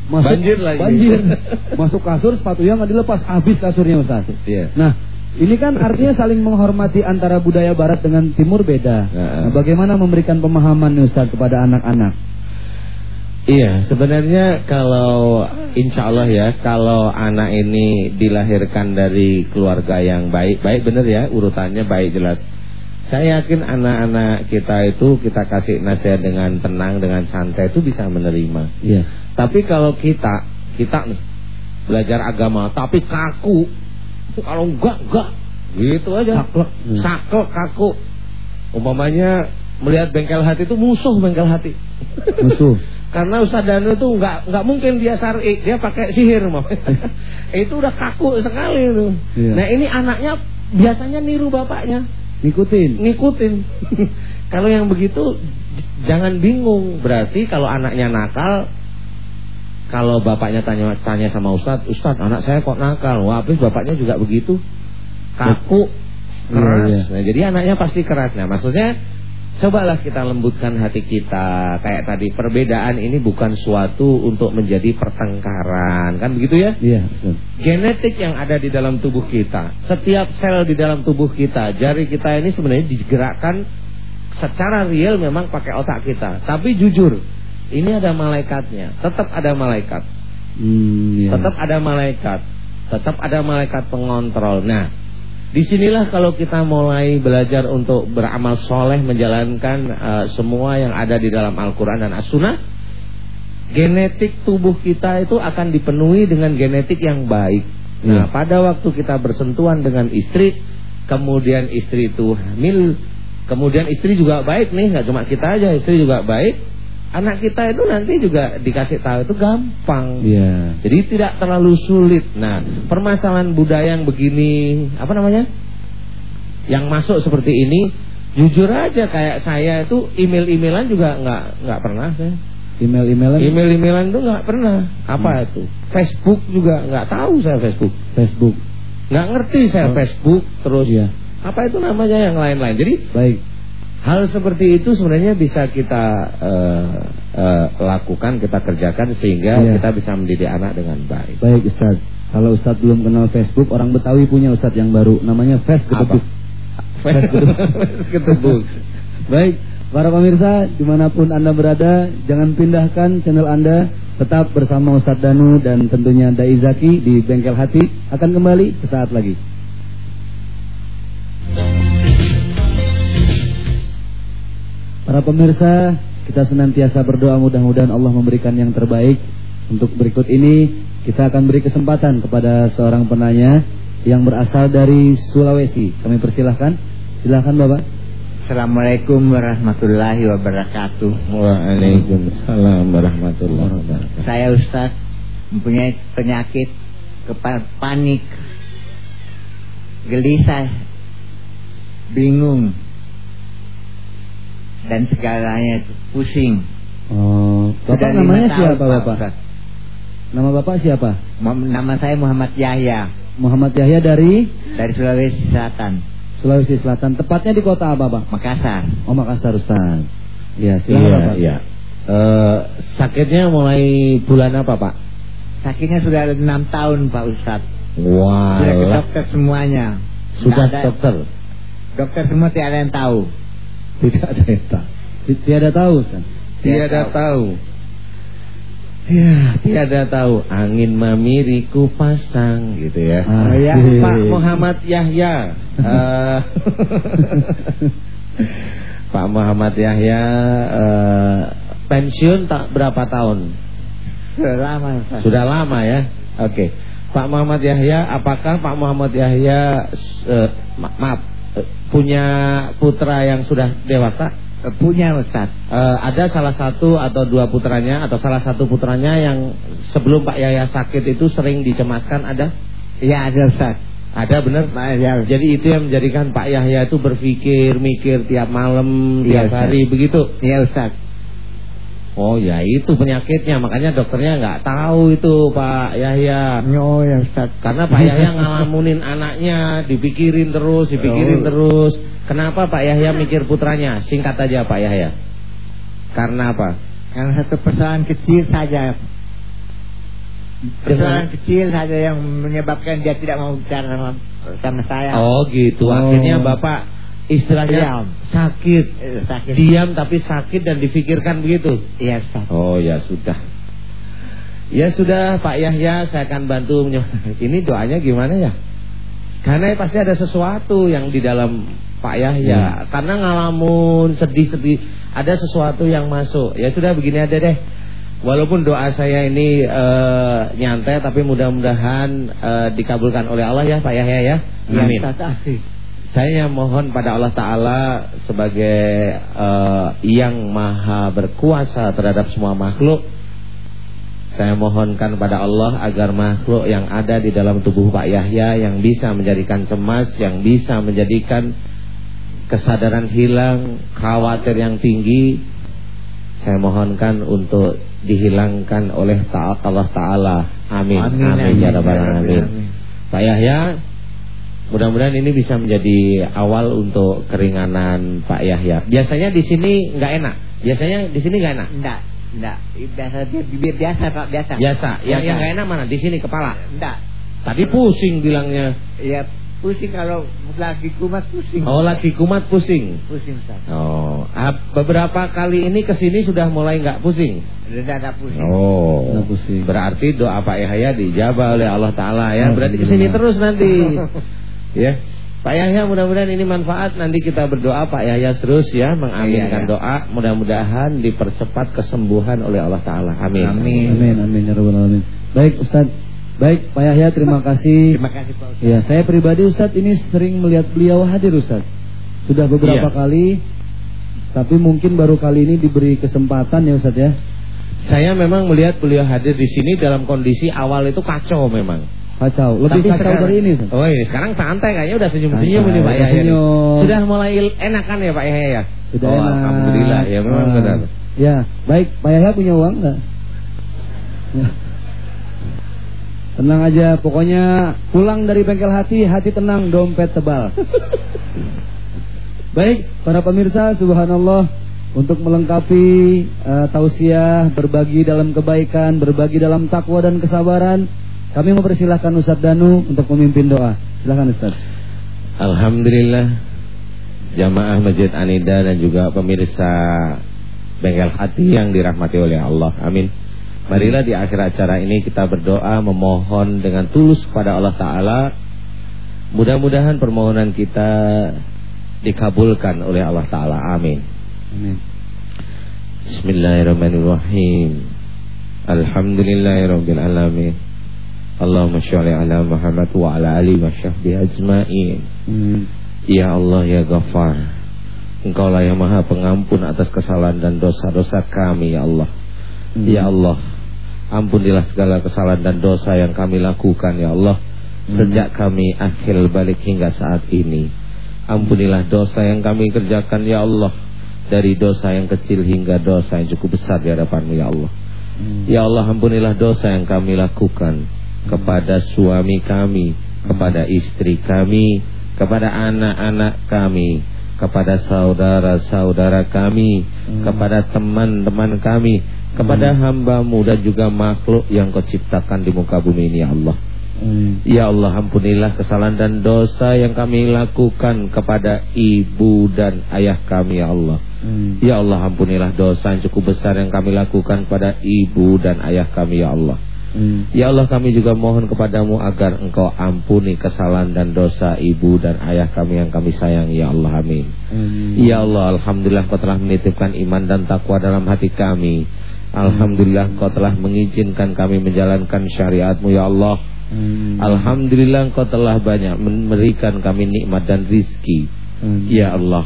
Masuk, Banjir lagi. Banjir. Masuk kasur sepatunya nggak dilepas, habis kasurnya Ustaz. Iya. Nah, ini kan artinya saling menghormati antara budaya barat dengan timur beda. Nah, bagaimana memberikan pemahaman Ustaz kepada anak-anak? Iya, sebenarnya kalau insya Allah ya, kalau anak ini dilahirkan dari keluarga yang baik, baik bener ya, urutannya baik jelas. Saya yakin anak-anak kita itu kita kasih nasihat dengan tenang, dengan santai itu bisa menerima. Iya. Tapi kalau kita, kita nih belajar agama, tapi kaku, kalau enggak enggak, gitu aja. Saklek. Hmm. Saklek kaku. Umpamanya melihat bengkel hati itu musuh bengkel hati. Musuh. Karena Ustaz Danu itu nggak nggak mungkin dia syar'i, dia pakai sihir mau. itu udah kaku sekali itu. Iya. Nah ini anaknya biasanya niru bapaknya, Ngikutin. ngikutin. kalau yang begitu jangan bingung. Berarti kalau anaknya nakal, kalau bapaknya tanya tanya sama Ustaz, Ustaz anak saya kok nakal? Wah habis bapaknya juga begitu, kaku, keras. Iya, iya. Nah jadi anaknya pasti keras. Nah maksudnya Cobalah kita lembutkan hati kita. Kayak tadi perbedaan ini bukan suatu untuk menjadi pertengkaran. Kan begitu ya? Iya. Genetik yang ada di dalam tubuh kita. Setiap sel di dalam tubuh kita Jari kita ini sebenarnya digerakkan Secara real memang pakai otak kita. Tapi jujur Ini ada malaikatnya. Tetap ada malaikat. Hmm, iya. Tetap ada malaikat. Tetap ada malaikat pengontrol. Nah Di sinilah kalau kita mulai belajar untuk beramal soleh menjalankan uh, semua yang ada di dalam Al-Quran dan As-Sunnah Genetik tubuh kita itu akan dipenuhi dengan genetik yang baik. Nah pada waktu kita bersentuhan dengan istri Kemudian istri itu hamil Kemudian istri juga baik nih nggak cuma kita aja istri juga baik Anak kita itu nanti juga dikasih tahu itu gampang Iya. jadi tidak terlalu sulit. Nah, permasalahan budaya yang begini, apa namanya? Yang masuk seperti ini, jujur aja kayak saya itu email-emailan juga nggak nggak pernah saya. Email-emailan. Email-emailan itu nggak pernah. Apa itu? Facebook juga nggak tahu saya Facebook. Facebook. Nggak ngerti saya Oh. Facebook terus. Iya. Apa itu namanya yang lain-lain. Jadi Baik. Hal seperti itu sebenarnya bisa kita eh, eh, lakukan, kita kerjakan sehingga Iya. kita bisa mendidik anak dengan baik. Baik Ustaz. Kalau Ustaz belum kenal Facebook, orang Betawi punya Ustaz yang baru namanya Fes Ketebuk. Fes Ketebuk. Fes Ketebuk. Baik, para pemirsa di mana pun anda berada, jangan pindahkan channel anda. Tetap bersama Ustaz Danu dan tentunya Dai Zaki di Bengkel Hati akan kembali sesaat lagi. Para pemirsa, kita senantiasa berdoa mudah-mudahan Allah memberikan yang terbaik. Untuk berikut ini kita akan beri kesempatan kepada seorang penanya yang berasal dari Sulawesi. Kami persilahkan. Silahkan Bapak. Assalamualaikum warahmatullahi wabarakatuh. Waalaikumsalam warahmatullahi wabarakatuh. Saya Ustaz mempunyai penyakit kepala panik, gelisah, bingung, dan segalanya itu pusing. Oh, Bapak Sudah namanya siapa Pak Bapak? Ustaz. Nama Bapak siapa? Nama saya Muhammad Yahya Muhammad Yahya dari dari Sulawesi Selatan, Sulawesi Selatan. Tepatnya di kota apa, Pak? Makassar. Oh, Makassar Ustaz. Ya, silakan Iya, Bapak. iya. Eh, sakitnya mulai bulan apa, Pak? Sakitnya sudah enam tahun Pak Ustadz. Wah, Sudah ke dokter semuanya. sudah ada- dokter. Dokter semua tidak ada yang tahu. Tidak ada yang tahu. Tiada tahu, Ustaz. Tiada tahu. Ya, tiada tahu. Angin mamiriku pasang gitu ya. Ah, ya. Pak Muhammad Yahya. Eh, Pak Muhammad Yahya eh, pensiun tak berapa tahun? Sudah lama. Sudah lama ya. Oke. Pak Muhammad Yahya, apakah Pak Muhammad Yahya eh, ma- maaf punya putra yang sudah dewasa? Eh, Punya Ustaz. Eh, ada salah satu atau dua putranya atau salah satu putranya yang sebelum Pak Yahya sakit itu sering dicemaskan ada? Iya ada Ustaz. Ada benar? Nah, ya. Jadi itu yang menjadikan Pak Yahya itu berpikir, mikir tiap malam, Iya, tiap Ustaz. hari begitu. Iya Ustaz. Oh ya itu penyakitnya, makanya dokternya nggak tahu itu Pak Yahya. Oh ya Ustaz. Karena Pak Yahya ngalamunin anaknya, dipikirin terus, dipikirin Oh. terus. Kenapa Pak Yahya mikir putranya? Singkat aja Pak Yahya. Karena apa? Yang satu persoalan kecil saja. Persoalan kecil saja yang menyebabkan dia tidak mau bicara sama, sama saya. Oh gitu. Akhirnya Bapak istilahnya Diam. sakit. Eh, sakit. Diam tapi sakit dan dipikirkan begitu. Iya Ustaz. Oh ya sudah. Ya sudah Pak Yahya saya akan bantu Ini doanya gimana ya? Karena pasti ada sesuatu yang di dalam Pak Yahya Karena ngalamun sedih-sedih Ada sesuatu yang masuk Ya sudah begini aja deh Walaupun doa saya ini eh, nyantai Tapi mudah-mudahan eh, dikabulkan oleh Allah ya Pak Yahya ya Amin Ustaz. Saya mohon pada Allah Ta'ala sebagai uh, yang maha berkuasa terhadap semua makhluk Saya mohonkan pada Allah agar makhluk yang ada di dalam tubuh Pak Yahya Yang bisa menjadikan cemas, yang bisa menjadikan kesadaran hilang, khawatir yang tinggi Saya mohonkan untuk dihilangkan oleh taat Allah Ta'ala. Amin, amin, amin, amin, ya Rabbal Alamin. Pak Yahya Mudah-mudahan ini bisa menjadi awal untuk keringanan Pak Yahya. Biasanya di sini nggak enak. Biasanya di sini nggak enak. Enggak, enggak. Biasa bibir biasa Pak, biasa. Biasa. Yang yang nggak enak mana? Di sini kepala. Enggak. Tadi pusing bilangnya. Iya, pusing kalau lagi kumat pusing. Oh, lagi kumat pusing. Pusing, Ustaz. Oh, beberapa kali ini ke sini sudah mulai nggak pusing. Sudah ada pusing. Oh, Nggak pusing. Berarti doa Pak Yahya dijabah oleh Allah Taala ya. Berarti ke sini terus nanti. Ya. Pak Yahya mudah-mudahan ini manfaat Nanti kita berdoa Pak Yahya terus ya Mengaminkan iya, iya. doa Mudah-mudahan dipercepat kesembuhan oleh Allah Ta'ala Amin Amin Amin, amin. Ya amin. Baik Ustaz Baik Pak Yahya terima kasih Terima kasih Pak Ustaz Ya saya pribadi Ustaz ini sering melihat beliau hadir Ustaz Sudah beberapa iya. kali Tapi mungkin baru kali ini diberi kesempatan ya Ustaz ya Saya memang melihat beliau hadir di sini dalam kondisi awal itu kacau memang Kacau, lebih Tapi kacau sekarang, dari ini. Oh ini sekarang santai kayaknya udah senyum-senyum ini Pak Yahya. Sudah mulai enak kan ya Pak Yahya ya? Sudah oh, enak. Alhamdulillah ya memang uh, benar. Ya, baik Pak Yahya punya uang enggak? Ya. Tenang aja, pokoknya pulang dari bengkel hati, hati tenang, dompet tebal. baik, para pemirsa, subhanallah untuk melengkapi uh, tausiah, berbagi dalam kebaikan, berbagi dalam takwa dan kesabaran. Kami mempersilahkan Ustaz Danu untuk memimpin doa. Silakan Ustaz. Alhamdulillah jamaah Masjid Anida dan juga pemirsa Bengkel Hati yang dirahmati oleh Allah. Amin. Marilah di akhir acara ini kita berdoa memohon dengan tulus kepada Allah Ta'ala Mudah-mudahan permohonan kita dikabulkan oleh Allah Ta'ala Amin Amin Bismillahirrahmanirrahim Alhamdulillahirrahmanirrahim Allahumma sholli ala Muhammad wa ala ali wa sahbihi ajma'in. Hmm. Ya Allah ya Ghaffar. Engkau lah yang Maha Pengampun atas kesalahan dan dosa-dosa kami ya Allah. Hmm. Ya Allah, ampunilah segala kesalahan dan dosa yang kami lakukan ya Allah hmm. sejak kami akhir balik hingga saat ini. Ampunilah dosa yang kami kerjakan ya Allah dari dosa yang kecil hingga dosa yang cukup besar di hadapanmu ya Allah. Hmm. Ya Allah ampunilah dosa yang kami lakukan kepada suami kami, kepada istri kami, kepada anak-anak kami, kepada saudara-saudara kami, hmm. kepada teman-teman kami, kepada hmm. hambamu dan juga makhluk yang kau ciptakan di muka bumi ini ya Allah. Hmm. Ya Allah ampunilah kesalahan dan dosa yang kami lakukan kepada ibu dan ayah kami ya Allah. Hmm. Ya Allah ampunilah dosa yang cukup besar yang kami lakukan kepada ibu dan ayah kami ya Allah. Hmm. Ya Allah kami juga mohon kepadamu agar engkau ampuni kesalahan dan dosa ibu dan ayah kami yang kami sayang Ya Allah amin hmm. Ya Allah Alhamdulillah kau telah menitipkan iman dan takwa dalam hati kami Alhamdulillah kau telah mengizinkan kami menjalankan syariatmu Ya Allah hmm. Alhamdulillah kau telah banyak memberikan kami nikmat dan rizki hmm. Ya Allah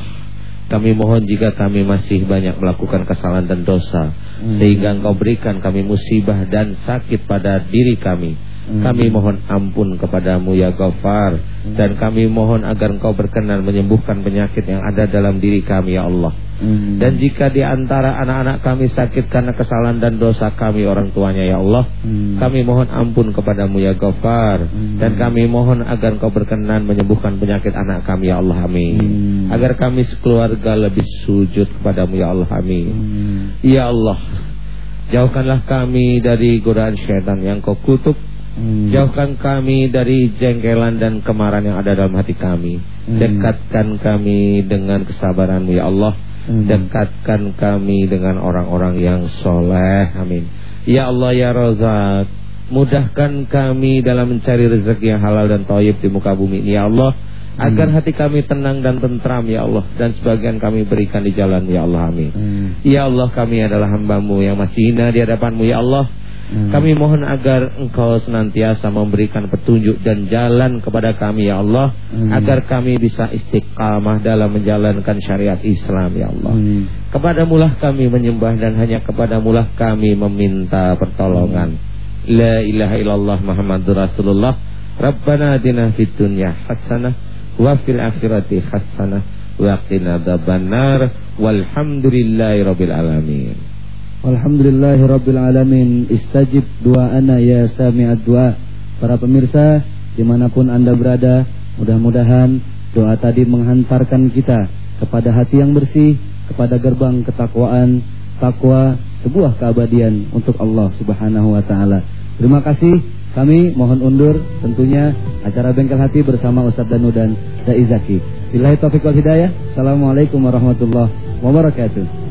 kami mohon jika kami masih banyak melakukan kesalahan dan dosa hmm. Sehingga engkau berikan kami musibah dan sakit pada diri kami. Kami mohon ampun kepadamu ya Ghaffar hmm. Dan kami mohon agar engkau berkenan menyembuhkan penyakit yang ada dalam diri kami ya Allah hmm. Dan jika di antara anak-anak kami sakit karena kesalahan dan dosa kami orang tuanya ya Allah hmm. Kami mohon ampun kepadamu ya Ghaffar hmm. Dan kami mohon agar engkau berkenan menyembuhkan penyakit anak kami ya Allah amin hmm. Agar kami sekeluarga lebih sujud kepadamu ya Allah amin hmm. Ya Allah Jauhkanlah kami dari godaan syaitan yang kau kutuk Hmm. Jauhkan kami dari jengkelan dan kemarahan yang ada dalam hati kami. Hmm. Dekatkan kami dengan kesabaranmu ya Allah. Hmm. Dekatkan kami dengan orang-orang yang soleh. Amin. Ya Allah ya Razak. Mudahkan kami dalam mencari rezeki yang halal dan toyib di muka bumi ini ya Allah. Agar hmm. hati kami tenang dan tentram ya Allah Dan sebagian kami berikan di jalan ya Allah amin hmm. Ya Allah kami adalah hambamu yang masih hina di hadapanmu ya Allah Hmm. Kami mohon agar Engkau senantiasa memberikan petunjuk dan jalan kepada kami ya Allah Amin. agar kami bisa istiqamah dalam menjalankan syariat Islam ya Allah. Amin. Kepadamulah kami menyembah dan hanya kepadamulah kami meminta pertolongan. La ilaha illallah Muhammadur Rasulullah. Rabbana atina fid dunya hasanah wa fil akhirati hasanah wa qina adzabannar walhamdulillahi rabbil alamin. Alhamdulillahi Rabbil Alamin Istajib ya sami'ad doa Para pemirsa Di mana pun anda berada Mudah-mudahan doa tadi menghantarkan kita Kepada hati yang bersih Kepada gerbang ketakwaan Takwa sebuah keabadian Untuk Allah subhanahu wa ta'ala Terima kasih Kami mohon undur tentunya acara Bengkel Hati bersama Ustadz Danu dan Dai Zaki. Billahi taufiq wal hidayah. Assalamualaikum warahmatullahi wabarakatuh.